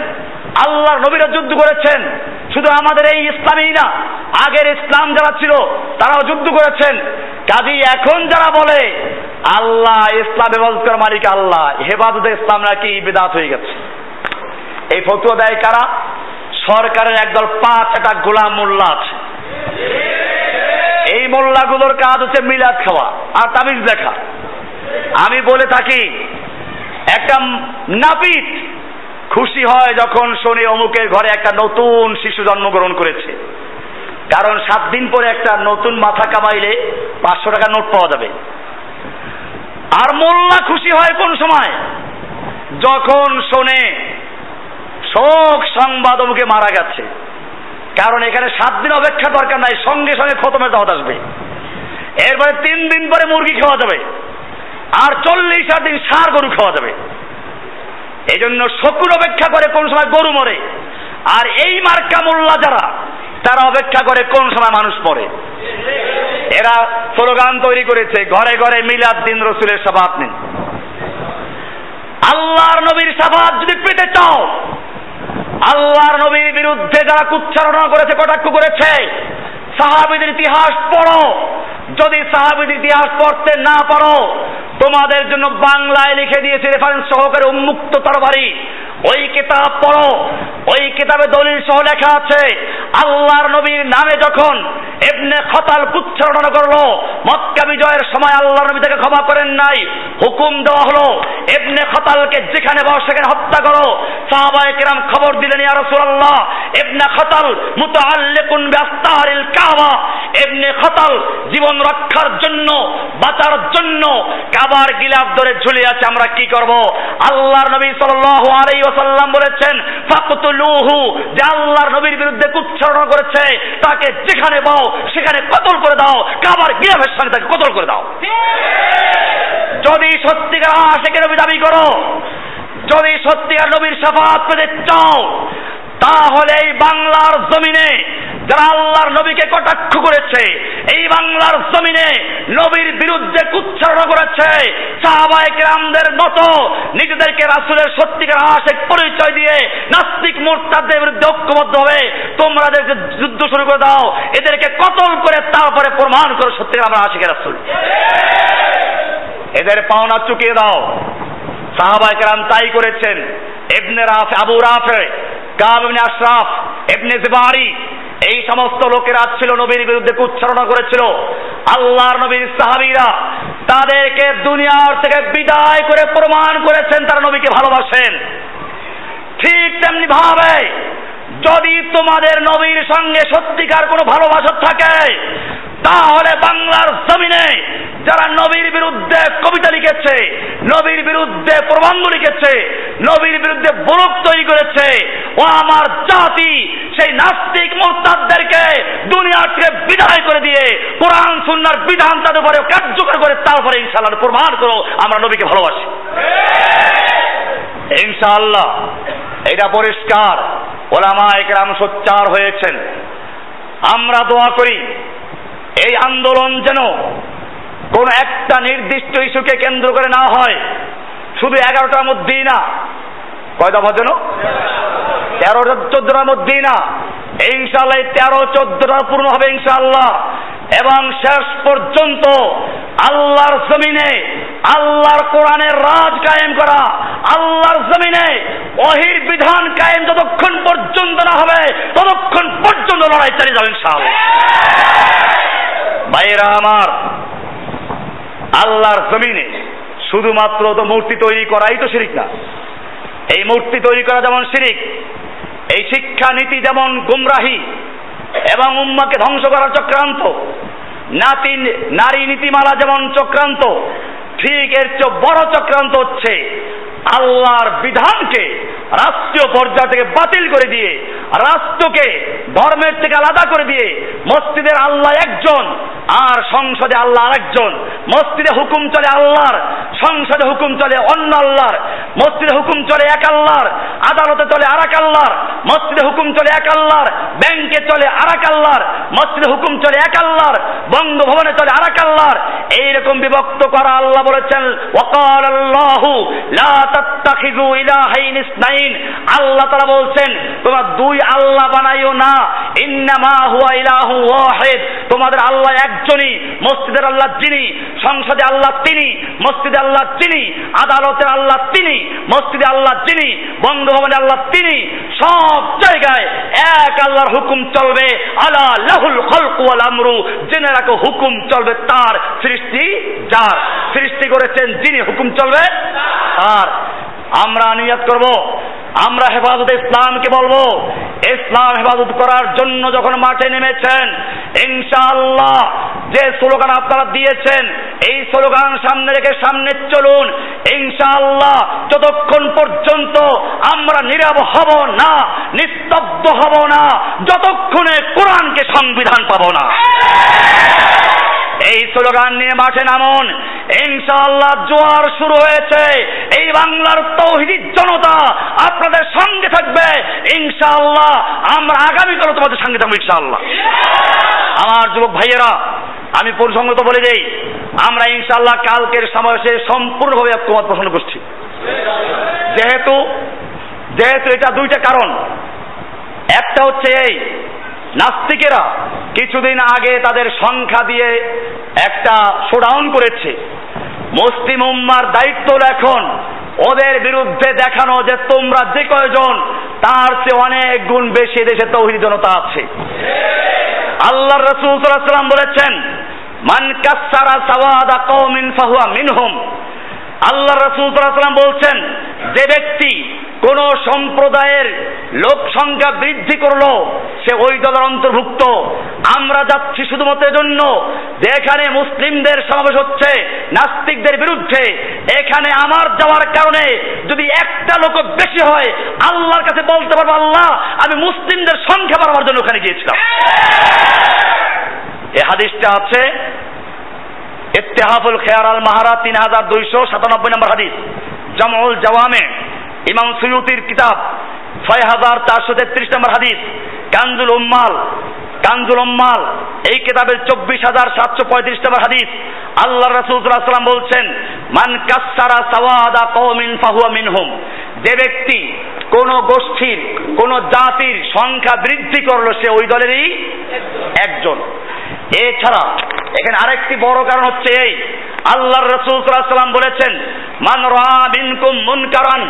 আল্লাহর নবীরা যুদ্ধ করেছেন। শুধু আমাদের এই ইসলামই না, আগের ইসলাম যারা ছিল, তারাও যুদ্ধ করেছেন। কাজী এখন যারা বলে, আল্লাহ ইসলাম হেফাজত মালিক আল্লাহ হেফাজত ইসলাম নাকি বেদাত হয়ে গেছে। এই ফতুয়া দেয় কারা? সরকারের একদল পাঁচ একটা গোলাম মোল্লা আছে। মোল্লাগুলোর কাজ হচ্ছে মিলাদ খাওয়া আর তাবিজ দেখা আমি বলে থাকি, একটা নাপিত খুশি হয় যখন শনি অমুকের ঘরে একটা নতুন শিশু জন্মগ্রহণ করেছে। কারণ সাত দিন পরে একটা নতুন মাথা কামাইলে পাঁচশো টাকা নোট পাওয়া যাবে। আর মোল্লা খুশি হয় কোন সময়? যখন শোনে শোক সংবাদ অমুকে মারা গেছে। কারণ এখানে সাত দিন অপেক্ষা দরকার নাই, সঙ্গে সঙ্গে খতমের দাওয়াত আসবে। এরপরে তিন দিন পরে মুরগি খাওয়া যাবে, আর চল্লিশ দিন সার গরু খাওয়া যাবে। এই জন্য শকুর অপেক্ষা করে কোন সময় গরু মরে, আর এই মার্কা মোল্লা যারা, তারা অপেক্ষা করে কোন সময় মানুষ মরে। এরা স্লোগান তৈরি করেছে, ঘরে ঘরে মিলাদ দিন রসুলের সাফাত নিন। আল্লাহর নবীর সাফাত যদি পেতে চাও আল্লাহর নবীর বিরুদ্ধে যারা কুচ্ছারণা করেছে, কটাক্ষ করেছে, সাহাবিদের ইতিহাস পড়ো। যদি সাহাবিদের ইতিহাস পড়তে না পারো, তোমাদের জন্য বাংলায় লিখে দিয়েছে রেফারেন্স সহকারে উন্মুক্ত তরবারি। ওই কিতাব পড়ো। ওই কিতাবে দলিল সহ লেখা আছে, আল্লাহর নবীর নামে যখন এমনে খতাল কুচ্ছারণা করল, মক্কা বিজয়ের সময় আল্লাহর নবী তাকে ক্ষমা করেন নাই। হুকুম দেওয়া হলো এমনে খতালকে যেখানে বস সেখানে হত্যা করো। সাহাবায়ে কেরাম খবর দিলেন, ইয়া রাসূলুল্লাহ, ইবনে খতাল মুতাআল্লিকুন বিআস্তারিল কাবা। ইবনে খতাল জীবন রক্ষার জন্য, বাঁচার জন্য কাবার গিলাফ ধরে ঝুলে আছে, আমরা কি করব? আল্লাহর নবী সাল্লাল্লাহু আলাইহি ওয়াসাল্লাম বলেছেন, ফাকতুলুহু, যে আল্লাহর নবীর বিরুদ্ধে কুচ্ছরণ করেছে, তাকে যেখানে পাও, সেখানে কতল করে দাও, কাবার গিয়াবের সঙ্গে তাকে কতল করে দাও। যদি সত্যিকার আশেকের নবী দাবি করো, যদি সত্যিকার নবীর সাফাত পেতে চাও, তাহলে এই বাংলার জমিনে যারা আল্লাহর নবীকে কটাক্ষ করেছে, এই বাংলার জমিনে নবীর বিরুদ্ধে কুচ্ছারণ করেছে, সাহাবায়ে কেরামদের মতো নিজেদেরকে রাসূলের সত্যিকার আশেক পরিচয় দিয়ে নাস্তিক মোরতাদের বিরুদ্ধে ঐক্যবদ্ধ হবে। তোমরা এদেরকে যুদ্ধ শুরু করে দাও, এদেরকে কতল করে তারপরে প্রমাণ করো সত্যিকার আমরা আশেকের রাসূল। এদের পাওনা চুকিয়ে দাও। সাহাবায়ে কেরাম তাই করেছেন। এবনে রাফে আবু রাফে কাব আশরাফ, ইবনে জিবারি এই সমস্ত লোকেরা ছিল নবীর বিরুদ্ধে কুচ্ছারণা করেছিল। আল্লাহর নবীর সাহাবিরা তাদেরকে দুনিয়ার থেকে বিদায় করে প্রমাণ করেছেন, তারা নবীকে ভালোবাসেন। ঠিক তেমনি ভাবে যদি তোমাদের নবীর সঙ্গে সত্যিকার কোনো ভালোবাসা থাকে তাহলে বাংলার জমিনে যারা নবীর বিরুদ্ধে কবিতা লিখেছে, নবীর বিরুদ্ধে প্রবন্ধ লিখেছে, নবীর বিরুদ্ধে বরক তৈরি করেছে, ও আমার জাতি সেই নাস্তিক মোরতাদদেরকে দুনিয়ার থেকে বিদায় করে দিয়ে কোরআন, সুন্নার বিধান তাদের উপরে কার্যকর করে, তারপরে ইনশাআল্লাহ প্রমাণ করো আমরা নবীকে ভালোবাসি। ইনশাআল্লাহ, এটা পরিষ্কার। ওলামা একরাম সোচ্চার হয়েছেন। আমরা দোয়া করি এই আন্দোলন যেন কোন একটা নির্দিষ্ট ইস্যুকে কেন্দ্র করে না হয়। শুধু এগারোটার মধ্যেই না। কয় দফা যেন? তেরো, চোদ্দটার মধ্যেই না। ইনশাল্লাহ তেরো, চোদ্দটা পূর্ণ হবে ইনশাল্লাহ এবং শেষ পর্যন্ত আল্লাহর জমিনে, আল্লাহর কোরআনের রাজ কায়েম করা, আল্লাহর জমিনে অহির বিধান কায়েম যতক্ষণ পর্যন্ত না হবে, ততক্ষণ পর্যন্ত লড়াই চালিয়ে যাবে ইনশাআল্লাহ। ভাইয়েরা আমার, আল্লাহর জমিনে শুধুমাত্র তো মূর্তি তৈরি করাই তো শিরিক না। এই মূর্তি তৈরি করা যেমন শিরিক, এই শিক্ষা নীতি যেমন গুমরাহি এবং উম্মাকে ধ্বংস করার চক্রান্ত, নাতি, নারী নীতিমালা যেমন চক্রান্ত, ঠিক এর চেয়ে বড় চক্রান্ত হচ্ছে আল্লাহর বিধানকে রাষ্ট্রীয় পর্যায় থেকে বাতিল করে দিয়ে, রাষ্ট্রকে, ধর্মের থেকে আলাদা করে দিয়ে, মসজিদের আল্লাহ একজন, আর সংসদে আল্লাহ আরেকজন, মসজিদে হুকুম চলে আল্লাহর, সংসদে হুকুম চলে অন্য আল্লাহর, মসজিদে হুকুম চলে এক আল্লাহর, আদালতে চলে আর এক আল্লাহর, মসজিদে হুকুম চলে এক আল্লাহর, ব্যাংকে চলে আর এক আল্লাহর, মসজিদে হুকুম চলে এক আল্লাহর, বঙ্গভবনে চলে আর এক আল্লাহর, এইরকম বিভক্ত করা আল্লাহ বলেছেন ওয়াকাল আল্লাহু লা আল্লাহ তাআলা বলছেন, তোমরা দুই আল্লাহ বানাইও না। ইন্নামা হুয়া ইলাহু ওয়াহিদ। তোমাদের আল্লাহ একজনই, মসজিদের আল্লাহ যিনি, সংসদে আল্লাহ তিনি, মসজিদে আল্লাহ তিনি আদালতের আল্লাহ তিনি, মসজিদে আল্লাহ যিনি, বঙ্গভবনে আল্লাহ তিনি, সব জায়গায় এক আল্লাহর হুকুম চলবে। আলা লাহুল খলকু ওয়াল আমরু। জেনে রাখো, হুকুম চলবে তার সৃষ্টি যার। সৃষ্টি করেছেন যিনি, হুকুম চলবে তার। আমরা নিয়ত করব, আমরা হেফাজতে ইসলামকে বলব। ইসলাম হেফাজত করার জন্য যখন মাঠে নেমেছেন, ইনশাআল্লাহ যে স্লোগান আপনারা দিয়েছেন, এই স্লোগান সামনে রেখে সামনে চলুন। ইনশাআল্লাহ যতক্ষণ পর্যন্ত আমরা নীরব হব না, নিস্তব্ধ হব না, যতক্ষণে কোরআনকে সংবিধান পাব না। এই স্লোগান নিয়ে মাঠে নামুন। ইনশাআল্লাহ জোয়ার শুরু হয়েছে। এই বাংলার তৌহিদি জনতা আপনাদের সঙ্গে থাকবে। ইনশাআল্লাহ আমরা আগামীকালও তোমাদের সঙ্গে থাকব ইনশাআল্লাহ। আমার যুবক ভাইয়েরা, আমি পরিসংগত বলে দেই, আমরা ইনশাআল্লাহ কালকের সমাবেশে সম্পূর্ণভাবে ঐক্যমত পোষণ করছি। যেহেতু যেহেতু এটা দুইটা কারণ। একটা হচ্ছে এই নাস্তিকেরা কিছুদিন আগে তাদের সংখ্যা দিয়ে একটা শোডাউন করেছে। মুসলিম উম্মার দায়িত্ব এখন ওদের বিরুদ্ধে দেখানো যে তোমরা যে কয়জন, তার চেয়ে অনেক গুণ বেশি দেশে তৌহিদ জনতা আছে। আল্লাহ রসুল সাল্লাম বলেছেন, মান কাসারা সাওয়াদা কওমিন ফাহুয়া মিনহুম। আল্লাহ রসুল সাল্লাম বলছেন, যে ব্যক্তি কোন সম্প্রদায়ের লোক সংখ্যা বৃদ্ধি করল, সে ওই দলের অন্তর্ভুক্ত। আমরা যাচ্ছি শুধুমাত্র জন্য যে এখানে মুসলিমদের সমাবেশ হচ্ছে, নাস্তিকদের বিরুদ্ধে। এখানে আমার যাওয়ার কারণে যদি একটা লোক বেশি হয়, আল্লাহর কাছে বলতে পারব, আল্লাহ, আমি মুসলিমদের সংখ্যা বাড়াবার জন্য ওখানে গিয়েছিলাম। এ হাদিসটা আছে ইত্তেহাফুল খেয়ার আল মাহারা তিন হাজার দুইশো সাতানব্বই নম্বর হাদিস। জামাউল জওয়ামে, ইমাম সুয়ুতির কিতাব, ছয় হাজার চারশো তেত্রিশ নম্বর হাদিস। কানজুল উম্মাল কানজুল উম্মাল, এই কিতাবের চব্বিশ হাজার সাতশো পঁয়ত্রিশ নম্বর হাদিস। আল্লাহ রাসূলুল্লাহ বলছেন, মান কাসারা সাওয়াদা কওমিন ফাহুয়া মিনহুম। যে ব্যক্তি কোন গোষ্ঠীর, কোন জাতির সংখ্যা বৃদ্ধি করল, সে ওই দলেরই একজন। এছাড়া এখানে আরেকটি বড় কারণ হচ্ছে এই। আল্লাহর রসুল সাল্লাম বলেছেন, মান রা মিনকুম মুনকারান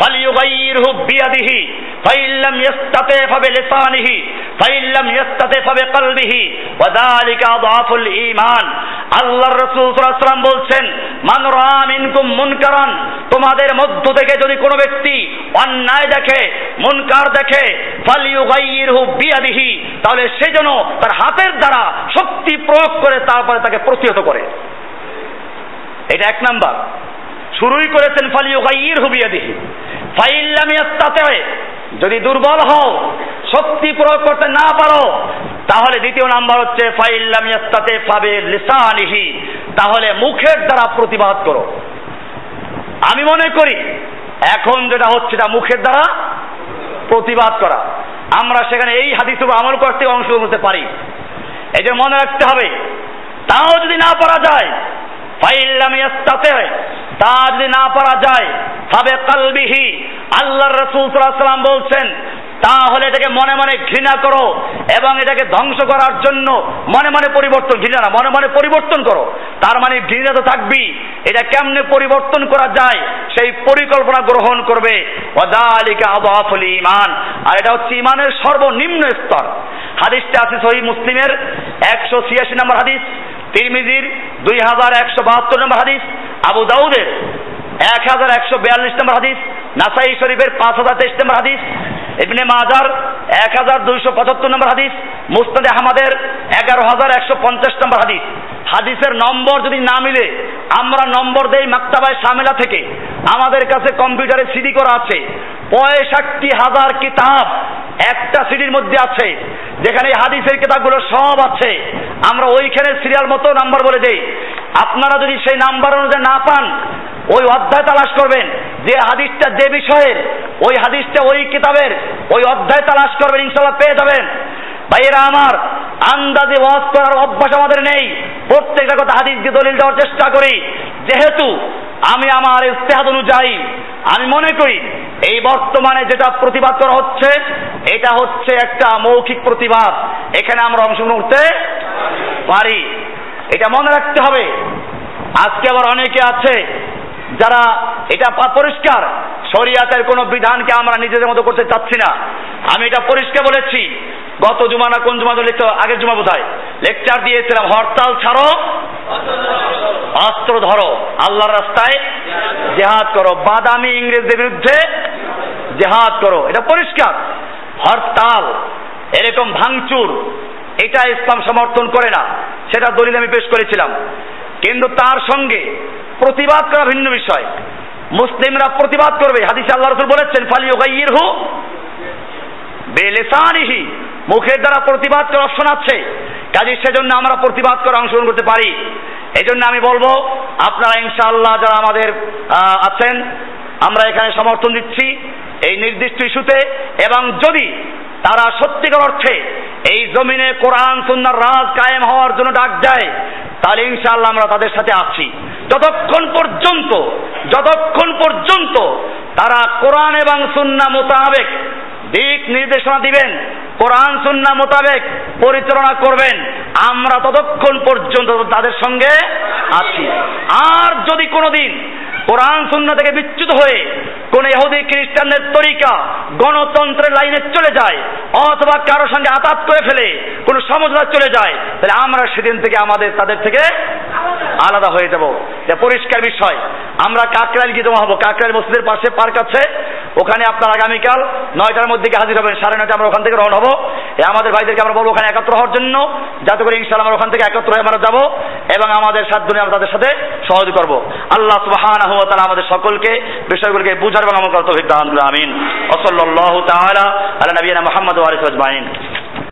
ফালিয়ুগাইরহু বিয়াদিহি ফাইল্লাম ইয়াস্তাতে ফাবে লিসানিহি ফাইল্লাম ইয়াস্তাতে ফাবে কলবিহি, ওয়া যালিকা আযাফুল ঈমান। আল্লাহর রাসূল সাল্লাল্লাহু আলাইহি বলছেন, মান রা মিনকুম মুনকারান, তোমাদের মধ্য থেকে যদি কোনো ব্যক্তি অন্যায় দেখে, মুনকার দেখে, ফালিয়ুগাইরহু বিয়াদিহি, তাহলে সেজন্য তার হাতের দ্বারা শক্তি প্রয়োগ করে তারপরে তাকে প্রতিহত করে। এটা এক নাম্বার। শুরুই করেছেন ফালিও গাইর হুবিয়া দিহি ফাইল্লাম ইয়াস্তাতে যদি দুর্বল হও, শক্তি প্রয়োগ করতে না পারো, তাহলে দ্বিতীয় নাম্বার হচ্ছে, ফাইল্লাম ইয়াস্তাতে ফাবে লিসানিহি। তাহলে মুখের দ্বারা প্রতিবাদ করো। আমি মনে করি, এখন যেটা হচ্ছে, এটা মুখের দ্বারা প্রতিবাদ করা। আমরা সেখানে এই হাদিস আমল করতে অংশগ্রহণ করতে পারি। এটা মনে রাখতে হবে, তাও যদি না পারা যায় তা যদি না পারা যায় তবে কালবিহি। আল্লাহর রসুল সাল্লাম বলছেন, তাহলে এটাকে মনে মনে ঘৃণা করো এবং এটাকে ধ্বংস করার জন্য মনে মনে পরিবর্তন, ঘৃণা না, মনে মনে পরিবর্তন করো। তার মানে ঘৃণা তো থাকবি এটা কেমনে পরিবর্তন করা যায়, সেই পরিকল্পনা গ্রহণ করবে। ওদালিকা আবহাফুল ইমান আর এটা হচ্ছে ইমানের সর্বনিম্ন স্তর। হাদিসটা আছে সহি মুসলিমের একশো ছিয়াশি নম্বর হাদিস। তিরমিজির দুই হাজার একশো বাহাত্তর নম্বর হাদিস, আবু দাউদের এক হাজার একশো বিয়াল্লিশ নম্বর হাদিস, নাসাই শরীফের পাঁচ হাজার তেইশ নম্বর হাদিস, ইবনে মাজার এক হাজার দুইশো পঁচাত্তর নম্বর হাদিস মুস্তাদে আহমদের এগারো হাজার একশো পঞ্চাশ নম্বর হাদিস। হাদিসের নম্বর যদি না মিলে, আমরা নম্বর দেই মাক্তাবায় সামেলা থেকে। আমাদের কাছে কম্পিউটারে সিডি করা আছে। পঁয়ষট্টি হাজার কিতাব একটা সিডির মধ্যে আছে, যেখানে হাদিসের কিতাবগুলো সব আছে। আমরা ওইখানে সিরিয়াল মতো নাম্বার বলে দেই। আপনারা যদি সেই নাম্বার অনুযায়ী না পান, ওই অধ্যায় তালাশ করবেন। যে হাদিসটা যে বিষয়ের ওই হাদিসটা ওই কিতাবের, ওই অধ্যায় তালাশ করবেন ইনশাল্লাহ পেয়ে যাবেন। ভাইয়েরা আমার, আন্দাজে ওয়াজ করার অভ্যাস আমাদের নেই। প্রত্যেকটা কথা হাদিস দিয়ে দলিল দেওয়ার চেষ্টা করি। যেহেতু আমি আমার ইস্তেহাদ অনুযায়ী, আমি মনে করি এই বর্তমানে যেটা প্রতিবাদ করা হচ্ছে, এটা হচ্ছে একটা মৌখিক প্রতিবাদ। এখানে আমরা অংশগ্রহণ করতে পারি। এটা মনে রাখতে হবে। আজকে আবার অনেকে আছে যারা এটা পরিষ্কার। শরিয়াতের কোনো বিধানকে আমরা নিজেদের মতো করতে চাচ্ছি না। আমি এটা পরিষ্কার বলেছি। গত জুমা না কোন জুমা লেকচার আগের জুমা বোধ লেকচার দিয়েছিলাম, হরতাল ছাড়ো, অস্ত্র ধরো, আল্লাহর রাস্তায় জেহাদ করো। বাদামি ইংরেজদের বিরুদ্ধে জেহাদ করো। এটা পরিষ্কার। হরতাল, এরকম ভাঙচুর, এটা ইসলাম সমর্থন করে না। সেটা দলিল আমি পেশ করেছিলাম। কিন্তু তার সঙ্গে প্রতিবাদ করা ভিন্ন বিষয়। মুসলিমরা প্রতিবাদ করবে। হাদিস আল্লাহ রসুল বলেছেন ফালি ওগাইয়ের হু বেলেসানিহি। মুখের দ্বারা প্রতিবাদ করার অপশন আছে কাজে সেজন্য আমরা প্রতিবাদ করে অংশগ্রহণ করতে পারি। এই জন্য আমি বলব, আপনারা ইনশাআল্লাহ যারা আমাদের আছেন, আমরা এখানে সমর্থন দিচ্ছি এই নির্দিষ্ট ইস্যুতে। এবং যদি তারা সত্যিকার অর্থে এই জমিনে কোরআন, সুন্নার রাজ কায়েম হওয়ার জন্য ডাক দেয়, তাহলে ইনশাআল্লাহ আমরা তাদের সাথে আছি। যতক্ষণ পর্যন্ত যতক্ষণ পর্যন্ত তারা কোরআন এবং সুন্না মোতাবেক দিক নির্দেশনা দিবেন, কোরআন, সুন্না মোতাবেক পরিচালনা করবেন। আমরা ততক্ষণ পর্যন্ত তাদের সঙ্গে আছি। আর যদি কোনোদিন কোরআন শূন্য থেকে বিচ্যুত হয়ে কোন ইহুদি, খ্রিস্টানদের তরিকা, গণতন্ত্রের লাইনে চলে যায়, অথবা কারোর সঙ্গে আতাত করে ফেলে, কোনো সমঝোতা চলে যায়, তাহলে আমরা সেদিন থেকে আমাদের, তাদের থেকে আলাদা হয়ে যাব। এটা পরিষ্কার বিষয়। আমরা কাকরাইল গিয়ে জমা হব। কাকরাইল মসজিদের পাশে পার্ক আছে। ওখানে আপনার আগামীকাল নয়টার মধ্যে হাজির হবেন। সাড়ে নয়টা আমরা ওখান থেকে রওনা হব। আমাদের ভাইদেরকে আমরা বলব ওখানে একত্র হওয়ার জন্য। যাতে করে ইনশাল্লাহ আমরা ওখান থেকে একত্র হয়ে আমরা যাব এবং আমাদের দিনে আমরা তাদের সাথে সহযোগ করব। আল্লাহ সুবহানাহু ওয়া আমাদের সকলকে, বিষয়গুলোকে বুঝার এবং আমল করার তৌফিক দান করুন, আমিন। ওয়া সাল্লাল্লাহু তাআলা আলা মুহাম্মদ ওয়া আলিহি ওয়া